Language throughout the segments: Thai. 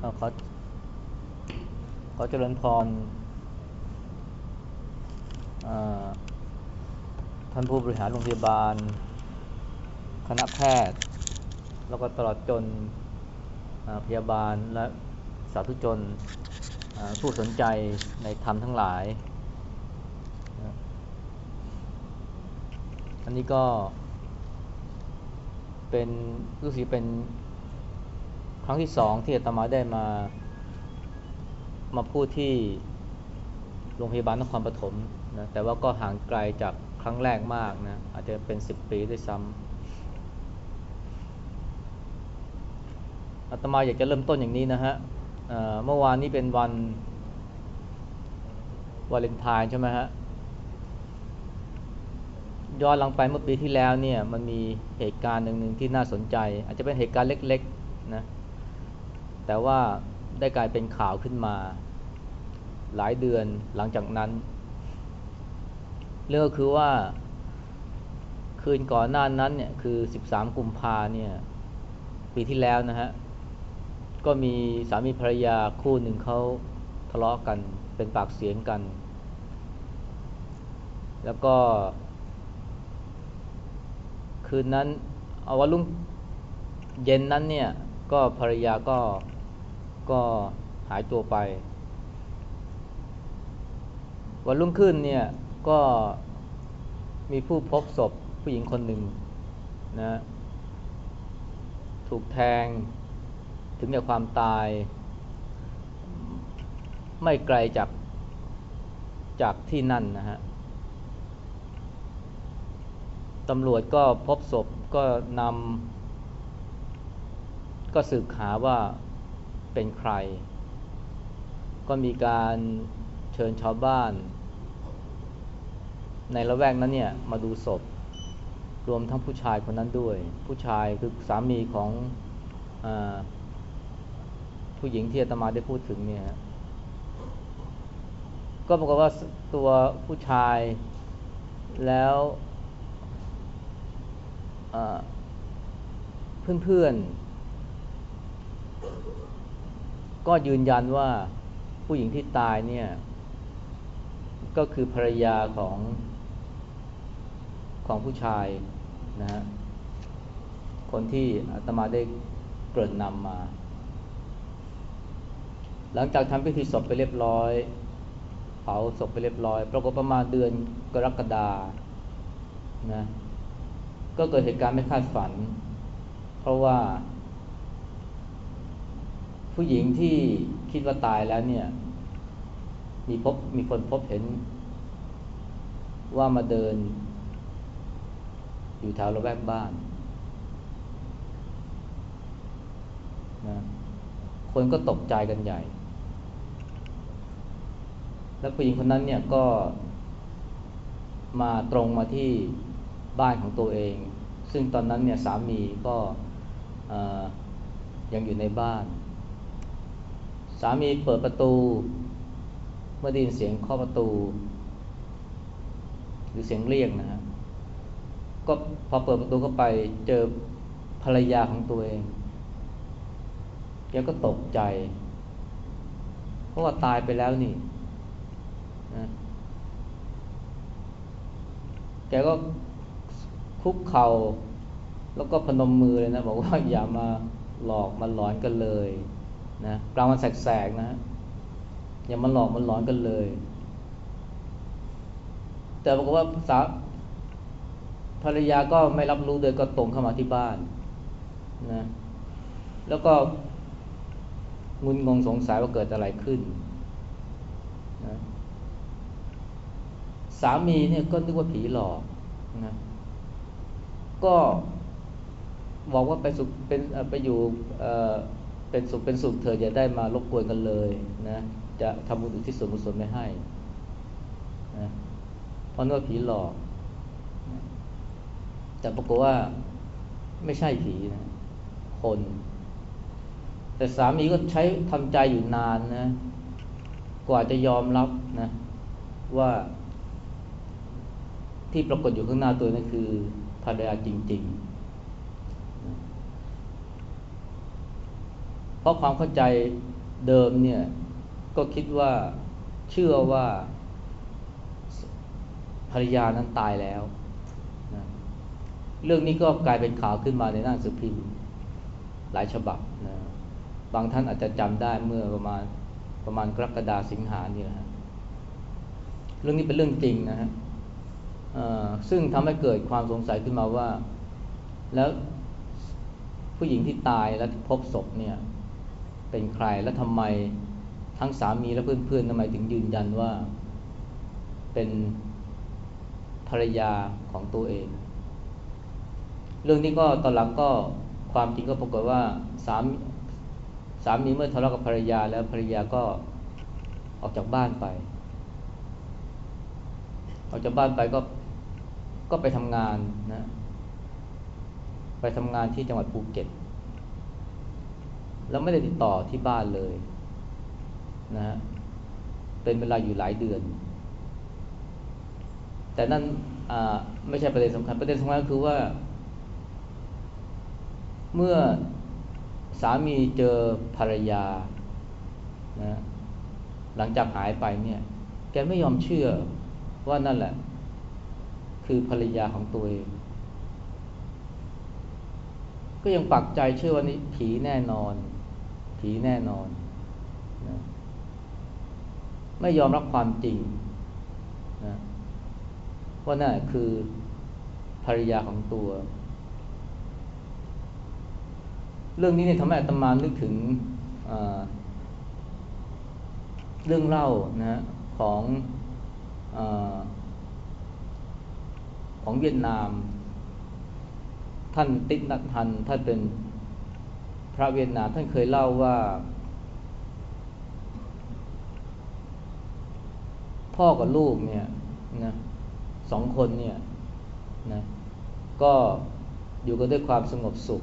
เอ่อขอขอเจริญพรท่านผู้บริหารโรงพยาบาล คณะแพทย์ แล้วก็ตลอดจนพยาบาลและสาธุชนผู้สนใจในธรรมทั้งหลาย อันนี้ก็เป็นรู้สึกเป็น รั้งที่สองที่อาตมาได้มามาพูดที่โรงพยาบาลนครปฐมนะแต่ว่าก็ห่างไกลจากครั้งแรกมากนะอาจจะเป็นสิบปีด้วยซ้ำอาตมาอยากจะเริ่มต้นอย่างนี้นะฮะเมื่อวานนี้เป็นวันวาเลนไทน์ใช่ไหมฮะย้อนหลังไปเมื่อปีที่แล้วเนี่ยมันมีเหตุการณ์หนึ่งที่น่าสนใจ อาจจะเป็นเหตุการณ์เล็กๆนะ แต่ว่าได้กลายเป็นข่าวขึ้นมา หลายเดือนหลังจากนั้นเรื่องคือว่า คืนก่อนหน้านั้นเนี่ยคือ 13 กุมภาเนี่ยปีที่แล้วนะฮะ ก็มีสามีภรรยาคู่หนึ่งเขาทะเลาะกันเป็นปากเสียงกัน แล้วก็ คืนนั้น เอาวันรุ่งเย็นนั้นเนี่ย ก็ภรรยาก็ ก็หายตัวไป วันรุ่งขึ้นเนี่ยก็มีผู้พบศพผู้หญิงคนหนึ่งนะถูกแทงถึงแก่ความตาย ไม่ไกลจากจากที่นั่นนะฮะตำรวจก็พบศพก็นำก็สืบหาว่า เป็นใคร ก็มีการเชิญชาวบ้าน ในละแวกนั้นเนี่ยมาดูศพ รวมทั้งผู้ชายคนนั้นด้วย ผู้ชายคือสามีของอผู้หญิงที่อาตมาได้พูดถึงเนี่ยก็ปรากฏว่าตัวผู้ชายแล้วเพื่อนๆ ก็ยืนยันว่าผู้หญิงที่ตายเนี่ย ก็คือภรรยาของของผู้ชายนะฮะคนที่อาตมาได้เกริ่นนำมา หลังจากทำพิธีศพไปเรียบร้อย เผาศพไปเรียบร้อย ปรากฏประมาณเดือนกรกฎานะก็เกิดเหตุการณ์ไม่คาดฝัน เพราะว่า ผู้หญิงที่คิดว่าตายแล้วเนี่ย มีพบมีคนพบเห็น ว่ามาเดิน อยู่แถวระแวกบ้านนะคนก็ตกใจกันใหญ่ แล้วผู้หญิงคนนั้นเนี่ยก็มาตรงมาที่บ้านของตัวเอง ซึ่งตอนนั้นเนี่ยสามีก็ยังอยู่ในบ้าน สามีเปิดประตู เมื่อได้ยินเสียงเคาะประตู หรือเสียงเรียกนะฮะก็พอเปิดประตูเข้าไปเจอภรรยาของตัวเองแกก็ตกใจ เพราะว่าตายไปแล้วนี่นะแกก็คุกเขา่าแล้วก็พนมมือเลยนะ บอกว่าอย่ามาหลอกมาหลอนกันเลย นะกลางวันแสกๆนะอย่ามาหลอกมาหลอนกันเลย แต่บอกฏว่าสาภรรยาก็ไม่รับรู้เลยก็ตรงเข้ามาที่บ้านนะแล้วก็งุนงงสงสัยว่าเกิดอะไรขึ้นนะสามีเนี่ยก็นึกว่าผีหลอกนะก็บอกว่าไปสุขเป็นไปอยู่ เป็นสุขเป็นสุขเธออย่าได้มารบกวนกันเลยนะจะทำบุญอุทิศส่วนกุศลไม่ให้นะเพราะนึกว่าผีหลอก แต่ปรากฏว่าไม่ใช่ผีนะคน แต่สามีก็ใช้ทำใจอยู่นานนะ กว่าจะยอมรับนะ ว่าที่ปรากฏอยู่ข้างหน้าตัวนั้นคือภรรยาจริง ๆ เพราะความเข้าใจเดิมเนี่ยก็คิดว่าเชื่อว่าภรรยานั้นตายแล้วนะเรื่องนี้ก็กลายเป็นข่าวขึ้นมาในหน้าสือพิมพ์หลายฉบับนะบางท่านอาจจะจำได้เมื่อประมาณประมาณกรกฎาสิงหาเนี่นะฮะเรื่องนี้เป็นเรื่องจริงนะฮะซึ่งทำให้เกิดความสงสัยขึ้นมาว่า แล้วผู้หญิงที่ตายแล้วพบศพเนี่ย เป็นใครและทำไมทั้งสามีและเพื่อนๆทำไมถึงยืนยันว่า เป็นภรรยาของตัวเอง เรื่องนี้ก็ตอนหลังก็ความจริงก็ปรากฏว่าสามสามีเมื่อทะเลาะกับภรรยาแล้วภรรยาก็ออกจากบ้านไป ออกจากบ้านไปก็ก็ไปทำงานนะ ไปทำงานที่จังหวัดภูเก็ต แล้วไม่ได้ติดต่อที่บ้านเลยนะฮะเป็นเวลาอยู่หลายเดือน แต่นั่นไม่ใช่ประเด็นสำคัญ ประเด็นสำคัญก็คือว่า เมื่อสามีเจอภรรยานะหลังจากหายไปเนี่ย แกไม่ยอมเชื่อว่านั่นแหละ คือภรรยาของตัวเอง ก็ยังปักใจเชื่อว่านี่ผีแน่นอน ผีแน่นอนนะไม่ยอมรับความจริงนะว่านั่นคือภรรยาของตัว เรื่องนี้เนี่ยทำให้อาตมานึกถึงเรื่องเล่านะของอของเวียดนาม ท่านติดนักทันท่านเป็น ระเวียดนามท่านเคยเล่าว่า พ่อกับลูกเนี่ยนะสองคนเนี่ยนะก็อยู่กันด้วยความสงบสุข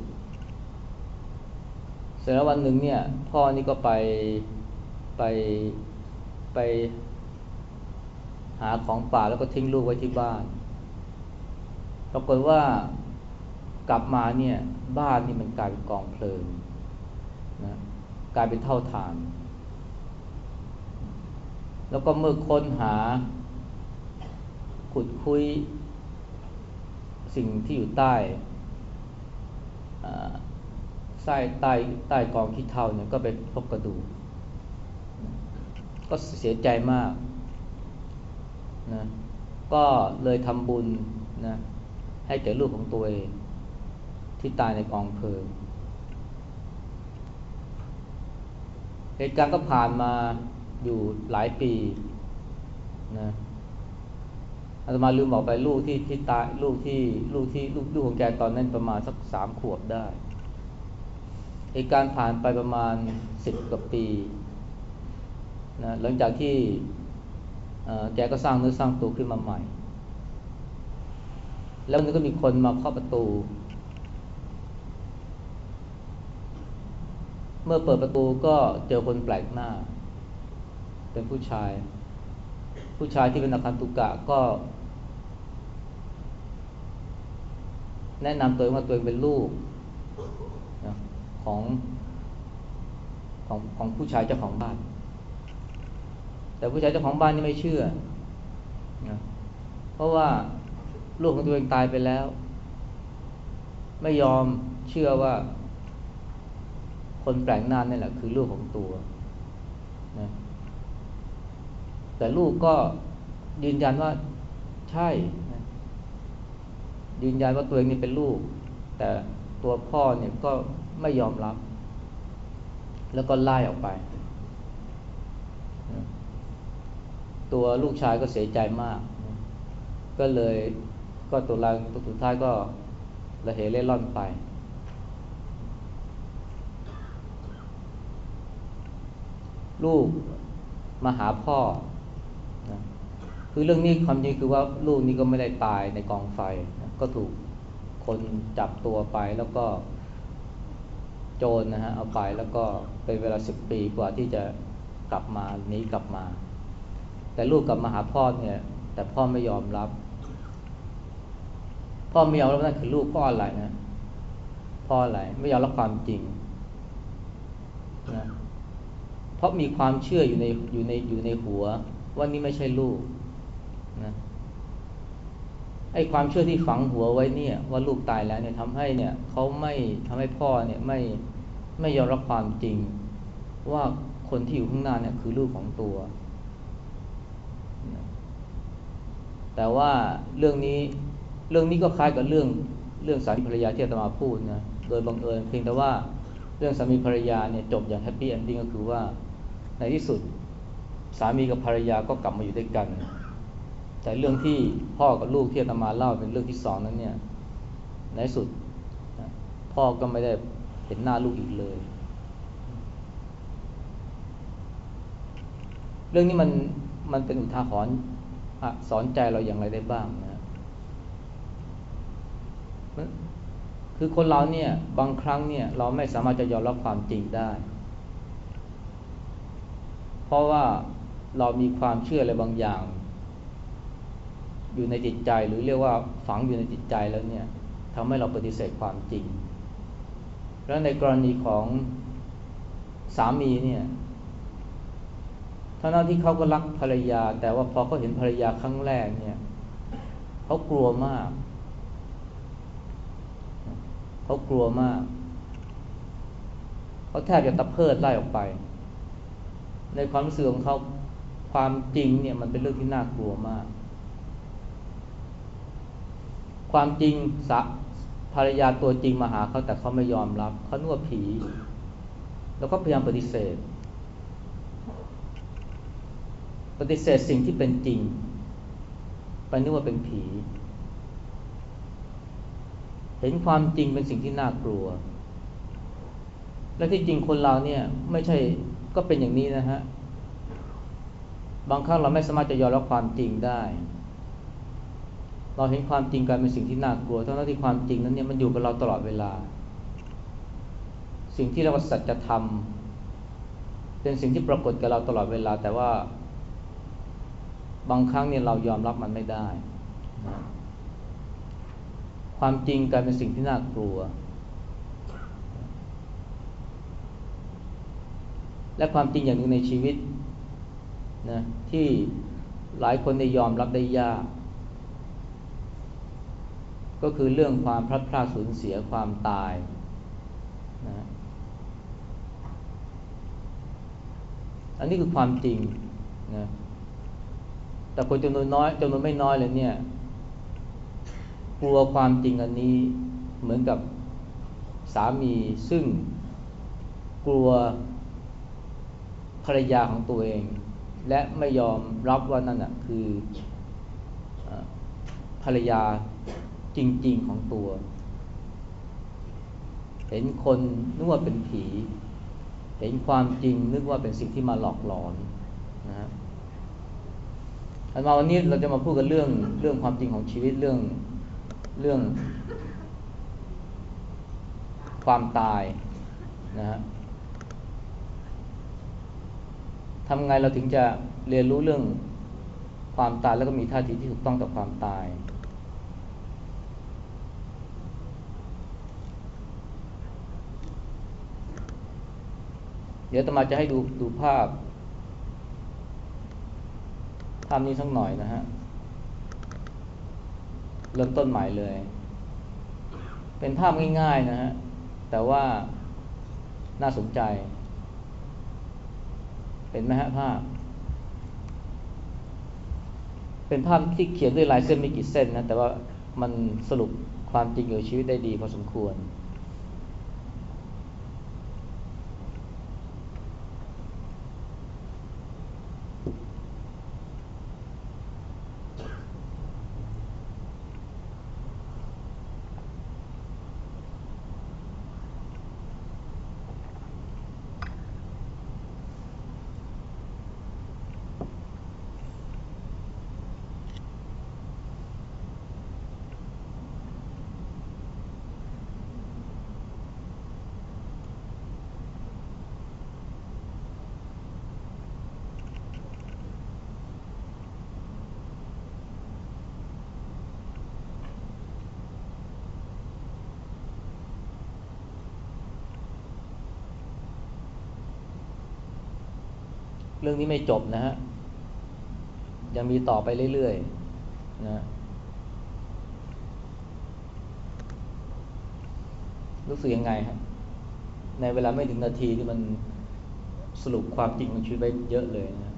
เสร็จแล้ววันหนึ่งเนี่ย พ่อนี่ก็ไปไปไปหาของป่าแล้วก็ทิ้งลูกไว้ที่บ้าน ปรากฏว่ากลับมาเนี่ย บ้านนี่มันกลายเป็นกองเพลิง นะกลายเป็นเท่าฐาน แล้วก็เมื่อค้นหาขุดคุยสิ่งที่อยู่ใต้ใต้ใต้ใต้กองขี้เท่าเนี่ยก็ไปพบกระดูกก็เสียใจมากนะก็เลยทำบุญนะให้แก่ลูกของตัวเองที่ตายในกองเพลิง เหตุการณ์ก็ผ่านมาอยู่หลายปีนะอาตมาลืมบอกไปลูกที่ที่ตายลูกที่ลูกที่ลูกลูกของแกตอนนั้นประมาณสักสามขวบได้เหตุการณ์ผ่านไปประมาณสิบกว่าปีนะหลังจากที่แกก็สร้างเนื้อสร้างตัวขึ้นมาใหม่ แล้วนึงก็มีคนมาเข้าประตู เมื่อเปิดประตูก็เจอคนแปลกหน้า เป็นผู้ชาย ผู้ชายที่เป็นอาคันตุกะก็ แนะนำตัวว่าตัวเองเป็นลูกของของของผู้ชายเจ้าของบ้าน แต่ผู้ชายเจ้าของบ้านนี่ไม่เชื่อนะเพราะว่าลูกของตัวเองตายไปแล้ว ไม่ยอมเชื่อว่า คนแปลกหน้านี่แหละคือลูกของตัวนะแต่ลูกก็ยืนยันว่าใช่ยืนยันว่าตัวเองนี่เป็นลูก แต่ตัวพ่อเนี่ยก็ไม่ยอมรับ แล้วก็ไล่ออกไปตัวลูกชายก็เสียใจมากก็เลยก็ตัวลางตัวสุดท้ายก็ระเหเล่ร่อนไป ลูกมาหาพ่อนะคือเรื่องนี้ความจริงคือว่าลูกนี้ก็ไม่ได้ตายในกองไฟนะก็ถูกคนจับตัวไปแล้วก็โจรนะฮะเอาไปแล้วก็เป็นเวลาสิบปีกว่าที่จะกลับมานี้กลับมา แต่ลูกกลับมาหาพ่อเนี่ย แต่พ่อไม่ยอมรับ พ่อไม่ยอมรับนั่นคือลูกพ่ออะไรนะพ่ออะไรไม่ยอมรับความจริงนะ เพราะมีความเชื่ออยู่ในอยู่ในอยู่ในหัว ว่านี่ไม่ใช่ลูกนะไอ้ความเชื่อที่ฝังหัวไว้เนี่ย ว่าลูกตายแล้วเนี่ยทำให้เนี่ยเขาไม่ทำให้พ่อเนี่ยไม่ไม่ยอมรับความจริง ว่าคนที่อยู่ข้างหน้าเนี่ยคือลูกของตัว แต่ว่าเรื่องนี้เรื่องนี้ก็คล้ายกับเรื่องเรื่องสามีภรรยาที่อาตมาพูดนะโดยบังเอิญเพียงแต่ว่าเรื่องสามีภรรยาเนี่ยจบอย่าง happy ending ก็คือว่า ในที่สุดสามีกับภรรยาก็กลับมาอยู่ด้วยกัน แต่เรื่องที่พ่อกับลูกที่อาตมาเล่าเป็นเรื่องที่สองนั้นเนี่ยในที่สุดพ่อก็ไม่ได้เห็นหน้าลูกอีกเลย เรื่องนี้มันมันเป็นอุทาหรณ์สอนใจเราอย่างไรได้บ้างนะคือคนเราเนี่ยบางครั้งเนี่ยเราไม่สามารถจะยอมรับความจริงได้ เพราะว่าเรามีความเชื่ออะไรบางอย่าง อยู่ในจิตใจหรือเรียกว่าฝังอยู่ในจิตใจแล้วเนี่ยทำให้เราปฏิเสธความจริง แล้วในกรณีของสามีเนี่ยทั้งที่เขาก็รักภรรยา แต่ว่าพอเขาเห็นภรรยาครั้งแรกเนี่ยเขากลัวมากเขากลัวมากเขาแทบจะตะเพิดไล่ออกไป ในความรู้สึกของเขาความจริงเนี่ยมันเป็นเรื่องที่น่ากลัวมาก ความจริงสะภรรยาตัวจริงมาหาเขาแต่เขาไม่ยอมรับเขานวดผี แล้วก็พยายามปฏิเสธ ปฏิเสธสิ่งที่เป็นจริง ไปนึกว่าเป็นผี เห็นความจริงเป็นสิ่งที่น่ากลัว และที่จริงคนเราเนี่ยไม่ใช่ ก็เป็นอย่างนี้นะฮะ บางครั้งเราไม่สามารถจะยอมรับความจริงได้ เราเห็นความจริงกลายเป็นสิ่งที่น่ากลัวทั้งที่ความจริงนั้นเนี่ยมันอยู่กับเราตลอดเวลา สิ่งที่เราสัจธรรมเป็นสิ่งที่ปรากฏกับเราตลอดเวลา แต่ว่า บางครั้งเนี่ยเรายอมรับมันไม่ได้ ความจริงกลายเป็นสิ่งที่น่ากลัว และความจริงอย่างหนึ่งในชีวิตนะที่หลายคนได้ยอมรับได้ยาก ก็คือเรื่องความพลัดพรากสูญเสียความตายนะอันนี้คือความจริงนะแต่คนจำนวนน้อยจำนวนไม่น้อยเลยเนี่ยกลัวความจริงอันนี้เหมือนกับสามีซึ่งกลัว ภรรยาของตัวเอง และไม่ยอมรับว่านั่นอะคือภรรยาจริง ๆ ของตัว เห็นคนนึกว่าเป็นผี เห็นความจริงนึกว่าเป็นสิ่งที่มาหลอกหลอนนะอันมาวันนี้เราจะมาพูดกันเรื่องเรื่องความจริงของชีวิตเรื่องเรื่องความตายนะฮะ ทำไงเราถึงจะเรียนรู้เรื่องความตายแล้วก็มีท่าทีที่ถูกต้องต่อความตาย เดี๋ยวตมาจะให้ดูดูภาพ ภาพนี้สักหน่อยนะฮะ เริ่มต้นใหม่เลย เป็นภาพง่ายๆนะฮะ แต่ว่าน่าสนใจ เห็นไหมฮะภาพ เป็นภาพที่เขียนด้วยลายเส้นไม่กี่เส้นนะ แต่ว่ามันสรุปความจริงของชีวิตได้ดีพอสมควร รื่องนี้ไม่จบนะฮะ ยังมีต่อไปเรื่อยๆนะรู้สึกยังไงฮะ ในเวลาไม่ถึงนาทีที่มันสรุปความจริงของชีวิตไปเยอะเลยนะ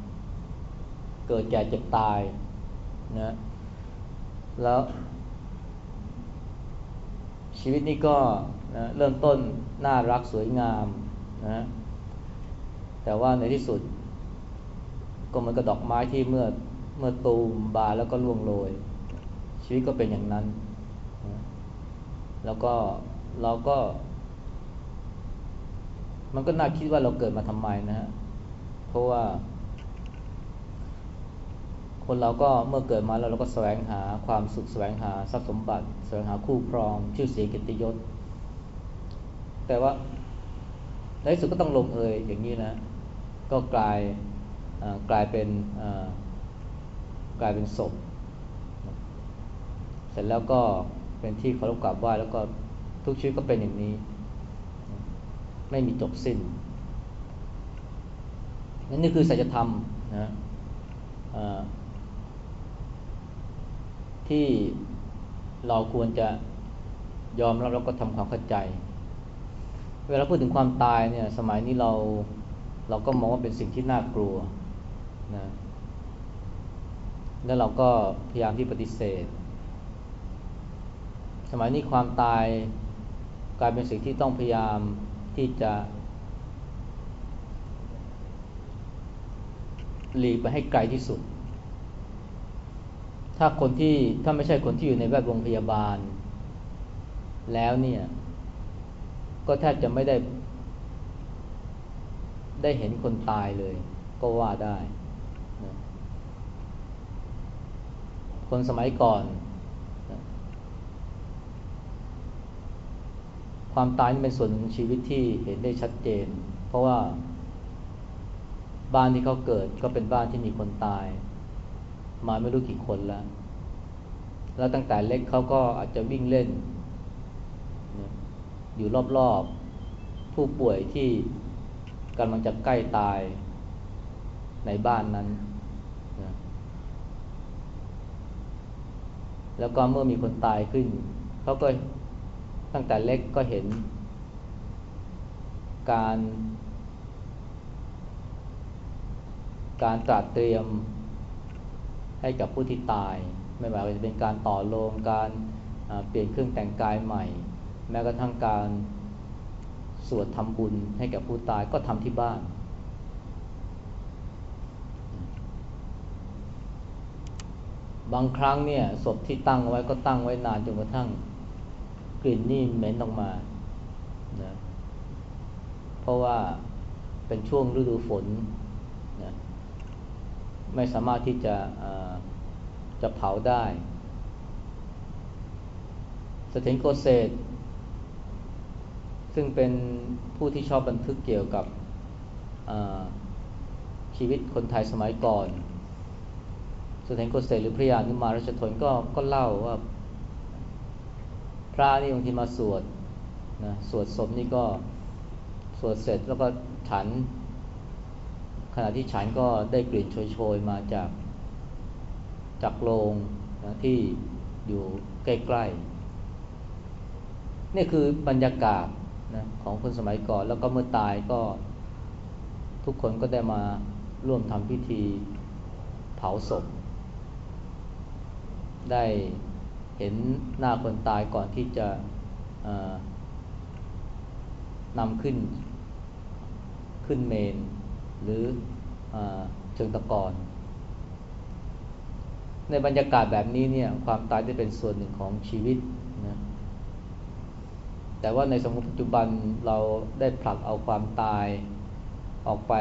เกิดแก่เจ็บตายนะ แล้ว ชีวิตนี้ก็นะเริ่มต้นน่ารักสวยงามนะ แต่ว่าในที่สุด ก็เหมือนกับดอกไม้ที่เมื่อเมื่อตูมบานแล้วก็ร่วงโรย ชีวิตก็เป็นอย่างนั้น แล้วก็เราก็ มันก็น่าคิดว่าเราเกิดมาทำไมนะฮะเพราะว่า คนเราก็เมื่อเกิดมาแล้วเราก็แสวงหาความสุขแสวงหาทรัพย์สมบัติ แสวงหาคู่ครอง ชื่อเสียงกิตติยศ แต่ว่าในสุดก็ต้องลงเอยอย่างนี้นะ ก็กลาย กลายเป็นกลายเป็นศพ เสร็จแล้วก็เป็นที่เคารพกราบไหว้แล้วก็ทุกชีวิตก็เป็นอย่างนี้ ไม่มีจบสิ้นนั่นนี่คือสัจธรรมนะที่เราควรจะยอมรับแล้วก็ทำความเข้าใจ เวลาพูดถึงความตายเนี่ย สมัยนี้เราเราก็มองว่าเป็นสิ่งที่น่ากลัว นะแล้วเราก็พยายามที่ปฏิเสธ สมัยนี้ความตายกลายเป็นสิ่งที่ต้องพยายามที่จะหลีกไปให้ไกลที่สุด ถ้าคนที่ถ้าไม่ใช่คนที่อยู่ในแวดวงพยาบาล แล้วเนี่ย ก็แทบจะไม่ได้ ได้เห็นคนตายเลย ก็ว่าได้ คนสมัยก่อน ความตายนี่เป็นส่วนของชีวิตที่เห็นได้ชัดเจน เพราะว่าบ้านที่เขาเกิดก็เป็นบ้านที่มีคนตาย มาไม่รู้กี่คนแล้ว แล้วตั้งแต่เล็กเขาก็อาจจะวิ่งเล่น อยู่รอบๆ ผู้ป่วยที่กำลังจะใกล้ตายในบ้านนั้น แล้วก็เมื่อมีคนตายขึ้นเขาก็ตั้งแต่เล็กก็เห็น การ การตรัสเตรียมให้กับผู้ที่ตาย ไม่ว่าจะเป็นการต่อโลงการเปลี่ยนเครื่องแต่งกายใหม่ แม้กระทั่งการสวดทำบุญให้กับผู้ตายก็ทำที่บ้าน บางครั้งเนี่ยศพที่ตั้งไว้ก็ตั้งไว้นานจนกระทั่งกลิ่นนี่เหม็นออกมานะเพราะว่าเป็นช่วงฤดูฝนนะไม่สามารถที่จะจะเผาได้เสฐียรโกเศศซึ่งเป็นผู้ที่ชอบบันทึกเกี่ยวกับชีวิตคนไทยสมัยก่อน เสฐียรโกเศศหรือพระยาอนุมานราชธนก็ก็เล่าว่า พระนี่บางทีมาสวดนะสวดศพนี่ก็สวดเสร็จแล้วก็ฉัน ขณะที่ฉันก็ได้กลิ่นโชยๆมาจากจากโรงนะที่อยู่ใกล้ๆ นี่คือบรรยากาศนะของคนสมัยก่อน แล้วก็เมื่อตายก็ทุกคนก็ได้มาร่วมทำพิธีเผาศพ ได้เห็นหน้าคนตายก่อนที่จะนำขึ้นขึ้นเมน หรืออเชิงตะกอนในบรรยากาศแบบนี้เนี่ยความตายได้เป็นส่วนหนึ่งของชีวิตนะแต่ว่าในสังคมปัจจุบันเราได้ผลักเอาความตายออกไป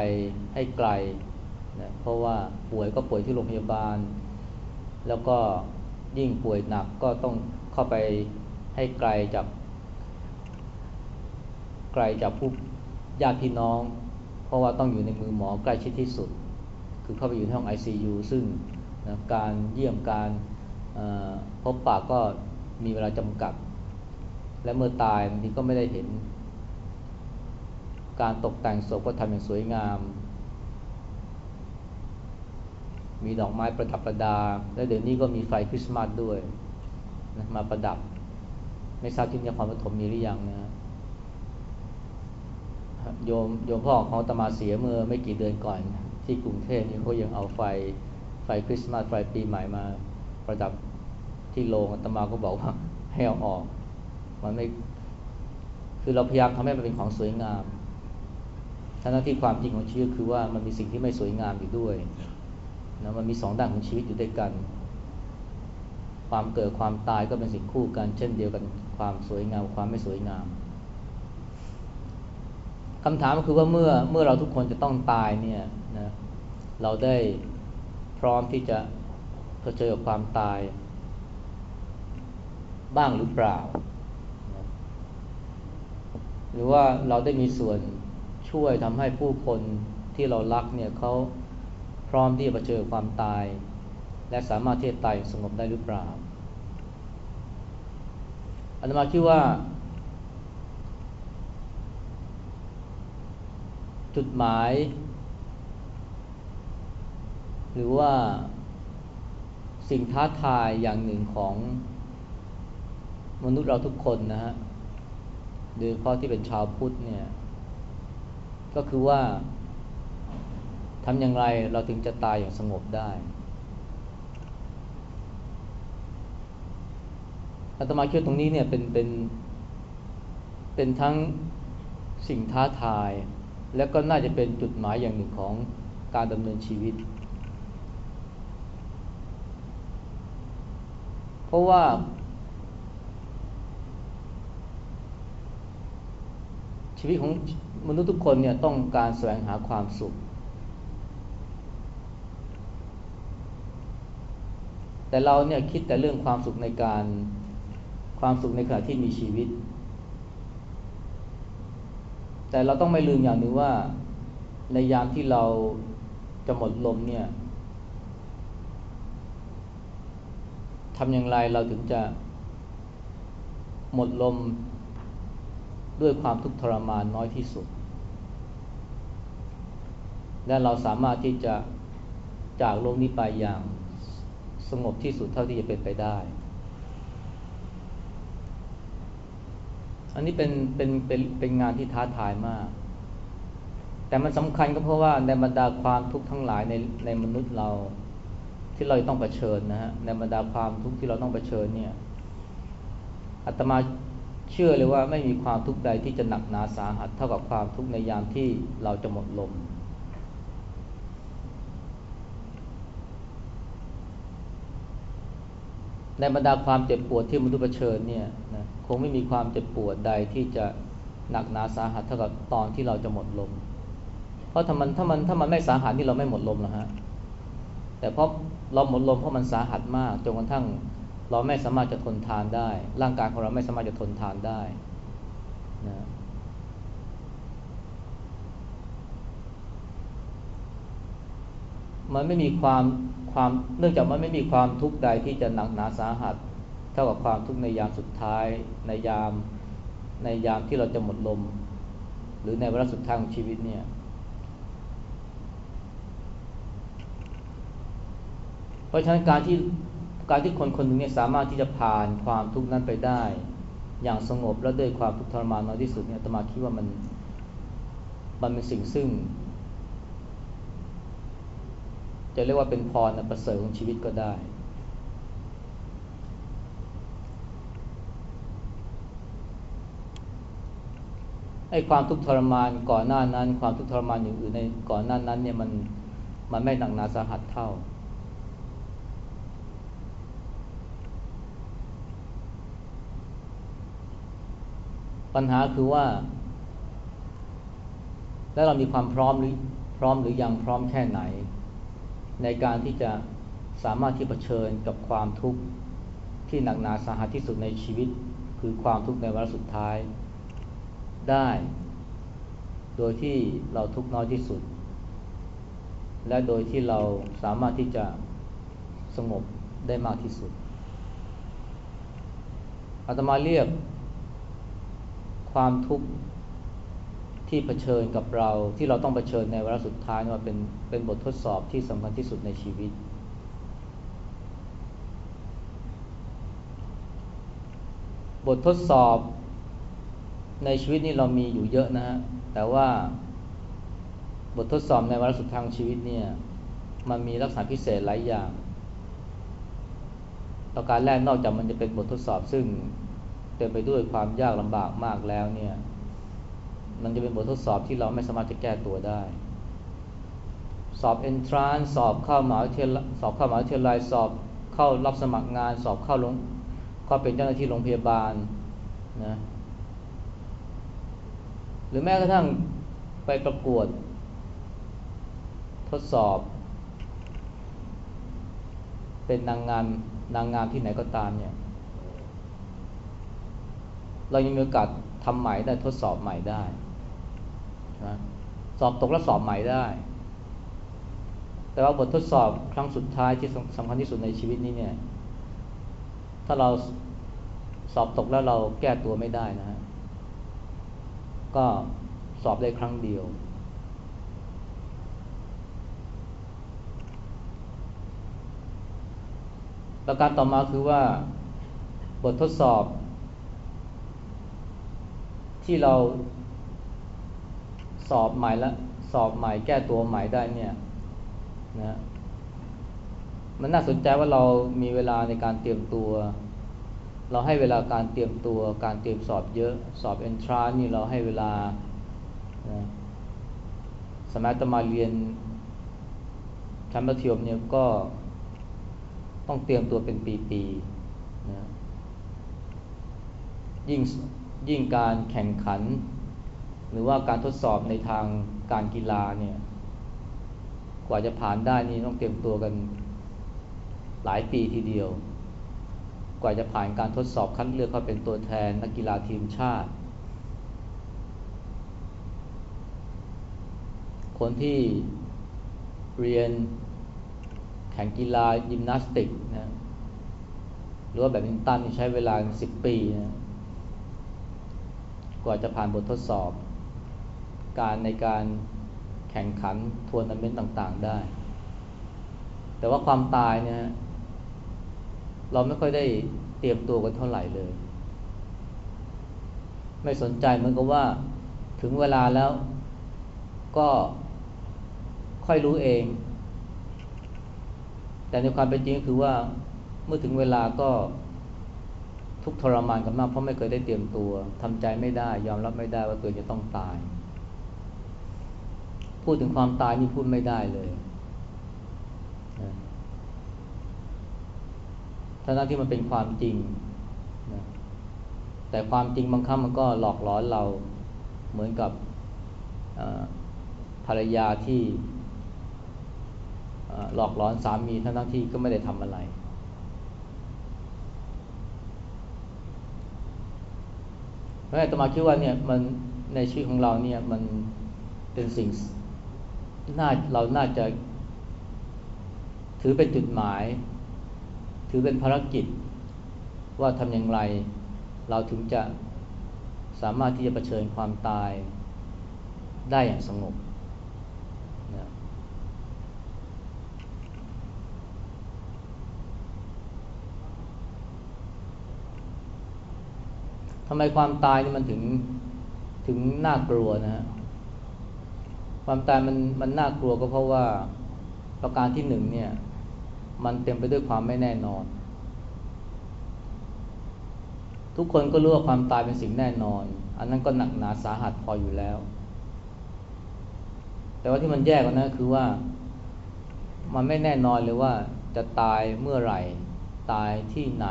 ให้ไกลนะเพราะว่าป่วยก็ป่วยที่โรงพยาบาล แล้วก็ ยิ่งป่วยหนักก็ต้องเข้าไปให้ไกลจาก ไกลจากผู้ญาติพี่น้อง เพราะว่าต้องอยู่ในมือหมอใกล้ชิดที่สุด คือเข้าไปอยู่ในห้อง ICU ซึ่งนะการเยี่ยมการพบปากก็มีเวลาจำกัด และเมื่อตายบางทีก็ไม่ได้เห็น การตกแต่งศพก็ทำอย่างสวยงาม มีดอกไม้ประดับประดา และเดี๋ยวนี้ก็มีไฟคริสต์มาสด้วยนะมาประดับ ไม่ทราบที่นครปฐมมีหรือยังนะโยมโยมพ่อของตมาเสียเมื่อไม่กี่เดือนก่อน ที่กรุงเทพนี่เขายังเอาไฟไฟคริสต์มาสไฟปีใหม่มาประดับที่โรงตมาก็บอกว่าให้เอาออก มันไม่ คือเราพยายามทำให้มันเป็นของสวยงามทั้งที่ความจริงของชีวิตคือว่ามันมีสิ่งที่ไม่สวยงามอยู่ด้วย นะมันมีสองด้านของชีวิตอยู่ด้วยกัน ความเกิดความตายก็เป็นสิ่งคู่กัน เช่นเดียวกันความสวยงามความไม่สวยงามคำถามก็คือว่าเมื่อเมื่อเราทุกคนจะต้องตายเนี่ยนะเราได้พร้อมที่จะเผชิญกับความตาย บ้างหรือเปล่า หรือว่าเราได้มีส่วนช่วยทำให้ผู้คนที่เรารักเนี่ยเขา พร้อมที่จะเผชิญความตาย และสามารถที่จะตายสงบได้หรือเปล่าอาตมาคิดว่า จุดหมาย หรือว่าสิ่งท้าทายอย่างหนึ่งของมนุษย์เราทุกคนนะฮะโดยเฉพาะที่เป็นชาวพุทธเนี่ย ก็คือว่า ทำอย่างไรเราถึงจะตายอย่างสงบได้อาตมาคิดตรงนี้เนี่ยเป็นเป็นเป็นทั้งสิ่งท้าทาย และก็น่าจะเป็นจุดหมายอย่างหนึ่งของการดำเนินชีวิต เพราะว่า ชีวิตของมนุษย์ทุกคนเนี่ยต้องการแสวงหาความสุข แต่เราเนี่ยคิดแต่เรื่องความสุขในการความสุขในขณะที่มีชีวิต แต่เราต้องไม่ลืมอย่างหนึ่งว่าในยามที่เราจะหมดลมเนี่ยทำอย่างไรเราถึงจะหมดลมด้วยความทุกข์ทรมานน้อยที่สุด และเราสามารถที่จะจากโลกนี้ไปอย่าง สงบที่สุดเท่าที่จะเป็นไปได้ อันนี้เป็นเป็นเป็นเป็นงานที่ท้าทายมาก แต่มันสำคัญก็เพราะว่าในบรรดาความทุกข์ทั้งหลายในในมนุษย์เราที่เราต้องเผชิญนะฮะในบรรดาความทุกข์ที่เราต้องเผชิญเนี่ยอาตมาเชื่อเลยว่าไม่มีความทุกข์ใดที่จะหนักหนาสาหัสเท่ากับความทุกข์ในยามที่เราจะหมดลม ในบรรดาความเจ็บปวดที่มนุษย์เผชิญเนี่ยนะคงไม่มีความเจ็บปวดใดที่จะหนักหนาสาหัสเท่ากับตอนที่เราจะหมดลม เพราะถ้ามันถ้ามันถ้ามันไม่สาหัสที่เราไม่หมดลมหรอกฮะ แต่เพราะเราหมดลมเพราะมันสาหัสมากจนกระทั่งเราไม่สามารถจะทนทานได้ ร่างกายของเราไม่สามารถจะทนทานได้นะมันไม่มีความ ความเนื่องจากมันไม่มีความทุกข์ใดที่จะหนักหนาสาหัส เท่ากับความทุกข์ในยามสุดท้าย ในยามในยามที่เราจะหมดลม หรือในเวลาสุดท้ายของชีวิตเนี่ยเพราะฉะนั้นการที่การที่คนคนหนึ่งเนี่ยสามารถที่จะผ่านความทุกข์นั้นไปได้ อย่างสงบและด้วยความทุกข์ทรมานน้อยที่สุดเนี่ยตมาคิดว่ามันมันเป็นสิ่งซึ่ง จะเรียกว่าเป็นพรประเสริฐของชีวิตก็ได้ ไอ้ความทุกข์ทรมานก่อนหน้านั้น ความทุกข์ทรมานอย่างอื่นในก่อนหน้านั้นเนี่ยมันมันไม่หนักหนาสาหัสเท่า ปัญหาคือว่า แล้วเรามีความพร้อมหรือพร้อมหรือยังพร้อมแค่ไหน ในการที่จะสามารถที่เผชิญกับความทุกข์ที่หนักหนาสาหัสที่สุดในชีวิต คือความทุกข์ในวาระสุดท้ายได้ โดยที่เราทุกข์น้อยที่สุด และโดยที่เราสามารถที่จะสงบได้มากที่สุดอาตมาเรียกความทุกข์ ที่เผชิญกับเราที่เราต้องเผชิญในวาระสุดท้ายว่าเป็นเป็นบททดสอบที่สำคัญที่สุดในชีวิต บททดสอบในชีวิตนี้เรามีอยู่เยอะนะฮะแต่ว่าบททดสอบในวาระสุดท้ายของชีวิตเนี่ยมันมีลักษณะพิเศษหลายอย่างประการแรกนอกจากมันจะเป็นบททดสอบซึ่งเต็มไปด้วยความยากลำบากมากแล้วเนี่ย มันจะเป็นบททดสอบที่เราไม่สามารถจะแก้ตัวได้ สอบเอนทรานสอบเข้ามหาวิทยาลัยสอบเข้ามหาวิทยาลัยสอบเข้ารับสมัครงาน สอบเข้าลงเข้าเป็นเจ้าหน้าที่โรงพยาบาลนะหรือแม้กระทั่งไปประกวด ทดสอบ เป็นนางงามนางงามที่ไหนก็ตามเนี่ย เรายังมีโอกาสทำใหม่ได้ทดสอบใหม่ได้ นะสอบตกแล้วสอบใหม่ได้ แต่ว่าบททดสอบครั้งสุดท้ายที่สำคัญที่สุดในชีวิตนี้เนี่ย ถ้าเราสอบตกแล้วเราแก้ตัวไม่ได้นะฮะ ก็สอบได้ครั้งเดียว ประการต่อมาคือว่าบททดสอบที่เรา สอบใหม่และสอบใหม่แก้ตัวใหม่ได้เนี่ยนะมันน่าสนใจว่าเรามีเวลาในการเตรียมตัว เราให้เวลาการเตรียมตัว การเตรียมสอบเยอะสอบเอนทรานนี่เราให้เวลาสมัยตมาเรียนชั้นมัธยมเนี่ยก็ต้องเตรียมตัวเป็นปีๆนะยิ่งยิ่งการแข่งขัน หรือว่าการทดสอบในทางการกีฬาเนี่ย กว่าจะผ่านได้นี่ต้องเตรียมตัวกันหลายปีทีเดียว กว่าจะผ่านการทดสอบคัดเลือกเขาเป็นตัวแทนนักกีฬาทีมชาติ คนที่เรียนแข่งกีฬายิมนาสติกนะหรือว่าแบบมินตันใช้เวลาสิบปีนะกว่าจะผ่านบททดสอบ การในการแข่งขันทัวร์นาเมนต์ต่างๆได้ แต่ว่าความตายเนี่ยเราไม่ค่อยได้เตรียมตัวกันเท่าไหร่เลย ไม่สนใจเหมือนกับว่าถึงเวลาแล้วก็ค่อยรู้เอง แต่ในความเป็นจริงคือว่าเมื่อถึงเวลาก็ทุกทรมานกันมากเพราะไม่เคยได้เตรียมตัวทำใจไม่ได้ ยอมรับไม่ได้ว่าตัวจะต้องตาย พูดถึงความตายนี่พูดไม่ได้เลยทั้งที่มันเป็นความจริงนะแต่ความจริงบางครั้งมันก็หลอกหลอนเราเหมือนกับภรรยาที่หลอกหลอนสามีทั้งที่ก็ไม่ได้ทำอะไร เพราะฉะนั้นตมาคิดว่าเนี่ยมันในชีวิตของเราเนี่ยมันเป็นสิ่ง น่าเราน่าจะ ถือเป็นจุดหมาย ถือเป็นภารกิจ ว่าทำอย่างไร เราถึงจะสามารถที่จะะเผชิญความตายได้อย่างสงบนะทำไมความตายนี่มันถึงถึงน่ากลัวนะฮะ ความตายมันมันน่ากลัวก็เพราะว่าประการที่หนึ่งเนี่ย มันเต็มไปด้วยความไม่แน่นอน ทุกคนก็รู้ว่าความตายเป็นสิ่งแน่นอน อันนั้นก็หนักหนาสาหัสพออยู่แล้ว แต่ว่าที่มันแย่กว่านั้นคือว่า มันไม่แน่นอนเลยว่าจะตายเมื่อไหร่ ตายที่ไหน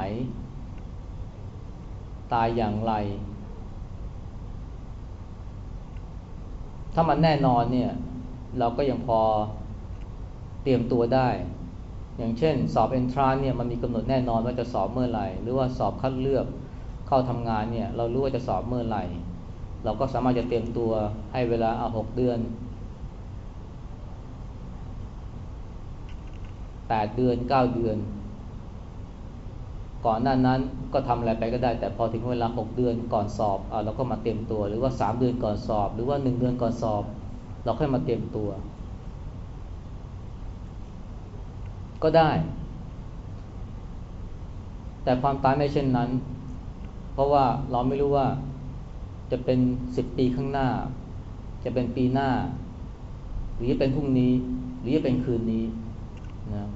ตายอย่างไร ถ้ามันแน่นอนเนี่ยเราก็ยังพอเตรียมตัวได้ อย่างเช่น สอบเอนทรานเนี่ยมันมีกำหนดแน่นอนว่าจะสอบเมื่อไหร่ หรือว่าสอบคัดเลือกเข้าทำงานเนี่ยเรารู้ว่าจะสอบเมื่อไหร่ เราก็สามารถจะเตรียมตัวให้เวลาเอาหกเดือนแปดเดือนเก้าเดือน ก่อนหน้านั้นก็ทำอะไรไปก็ได้ แต่พอถึงเวลาหกเดือนก่อนสอบอเราก็มาเตรียมตัว หรือว่าสามเดือนก่อนสอบ หรือว่าหนึ่งเดือนก่อนสอบ เราค่อยมาเตรียมตัว ก็ได้ แต่ความตายไม่เช่นนั้น เพราะว่าเราไม่รู้ว่าจะเป็นสิบปีข้างหน้า จะเป็นปีหน้า หรือจะเป็นพรุ่งนี้ หรือจะเป็นคืนนี้นะ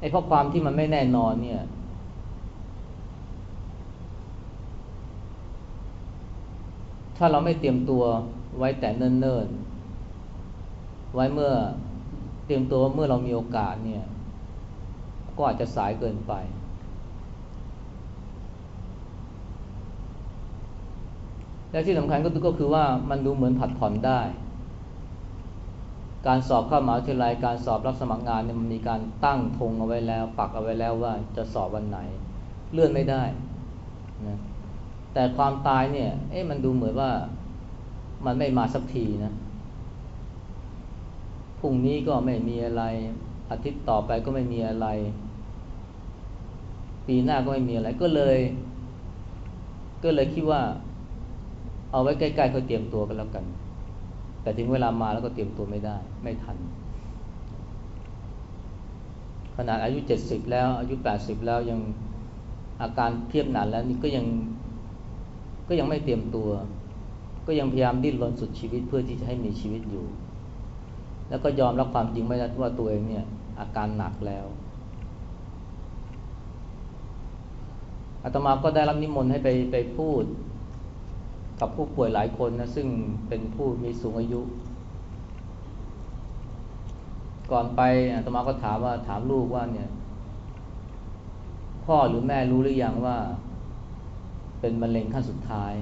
ไอ้เพราะความที่มันไม่แน่นอนเนี่ย ถ้าเราไม่เตรียมตัวไว้แต่เนิ่นๆ ไว้เมื่อเตรียมตัวเมื่อเรามีโอกาสเนี่ย ก็อาจจะสายเกินไป และที่สำคัญก็คือว่ามันดูเหมือนผัดผ่อนได้ การสอบเข้ามหาวิทยาลัยการสอบรับสมัครงานเนี่ยมันมีการตั้งธงเอาไว้แล้ว ปักเอาไว้แล้วว่าจะสอบวันไหน เลื่อนไม่ได้นะแต่ความตายเนี่ย เอ๊ะมันดูเหมือนว่ามันไม่มาสักทีนะพรุ่งนี้ก็ไม่มีอะไร อาทิตย์ต่อไปก็ไม่มีอะไร ปีหน้าก็ไม่มีอะไรก็เลย ก็เลยคิดว่า เอาไว้ใกล้ๆเขาเตรียมตัวกันแล้วกัน แต่ถึงเวลามาแล้วก็เตรียมตัวไม่ได้ ไม่ทัน ขนาดอายุเจ็ดสิบแล้ว อายุแปดสิบแล้วยังอาการเทียบหนันแล้วนี่ก็ยังก็ยังไม่เตรียมตัว ก็ยังพยายามดิ้นรนสุดชีวิตเพื่อที่จะให้มีชีวิตอยู่ แล้วก็ยอมรับความจริงไม่ได้ว่าตัวเองเนี่ยอาการหนักแล้วอาตมาก็ได้รับนิมนต์ให้ไปไปพูด กับผู้ป่วยหลายคนนะซึ่งเป็นผู้มีสูงอายุ ก่อนไปอาตมาก็ถามว่าถามลูกว่าเนี่ย พ่อหรือแม่รู้หรือยังว่า เป็นมะเร็งขั้นสุดท้าย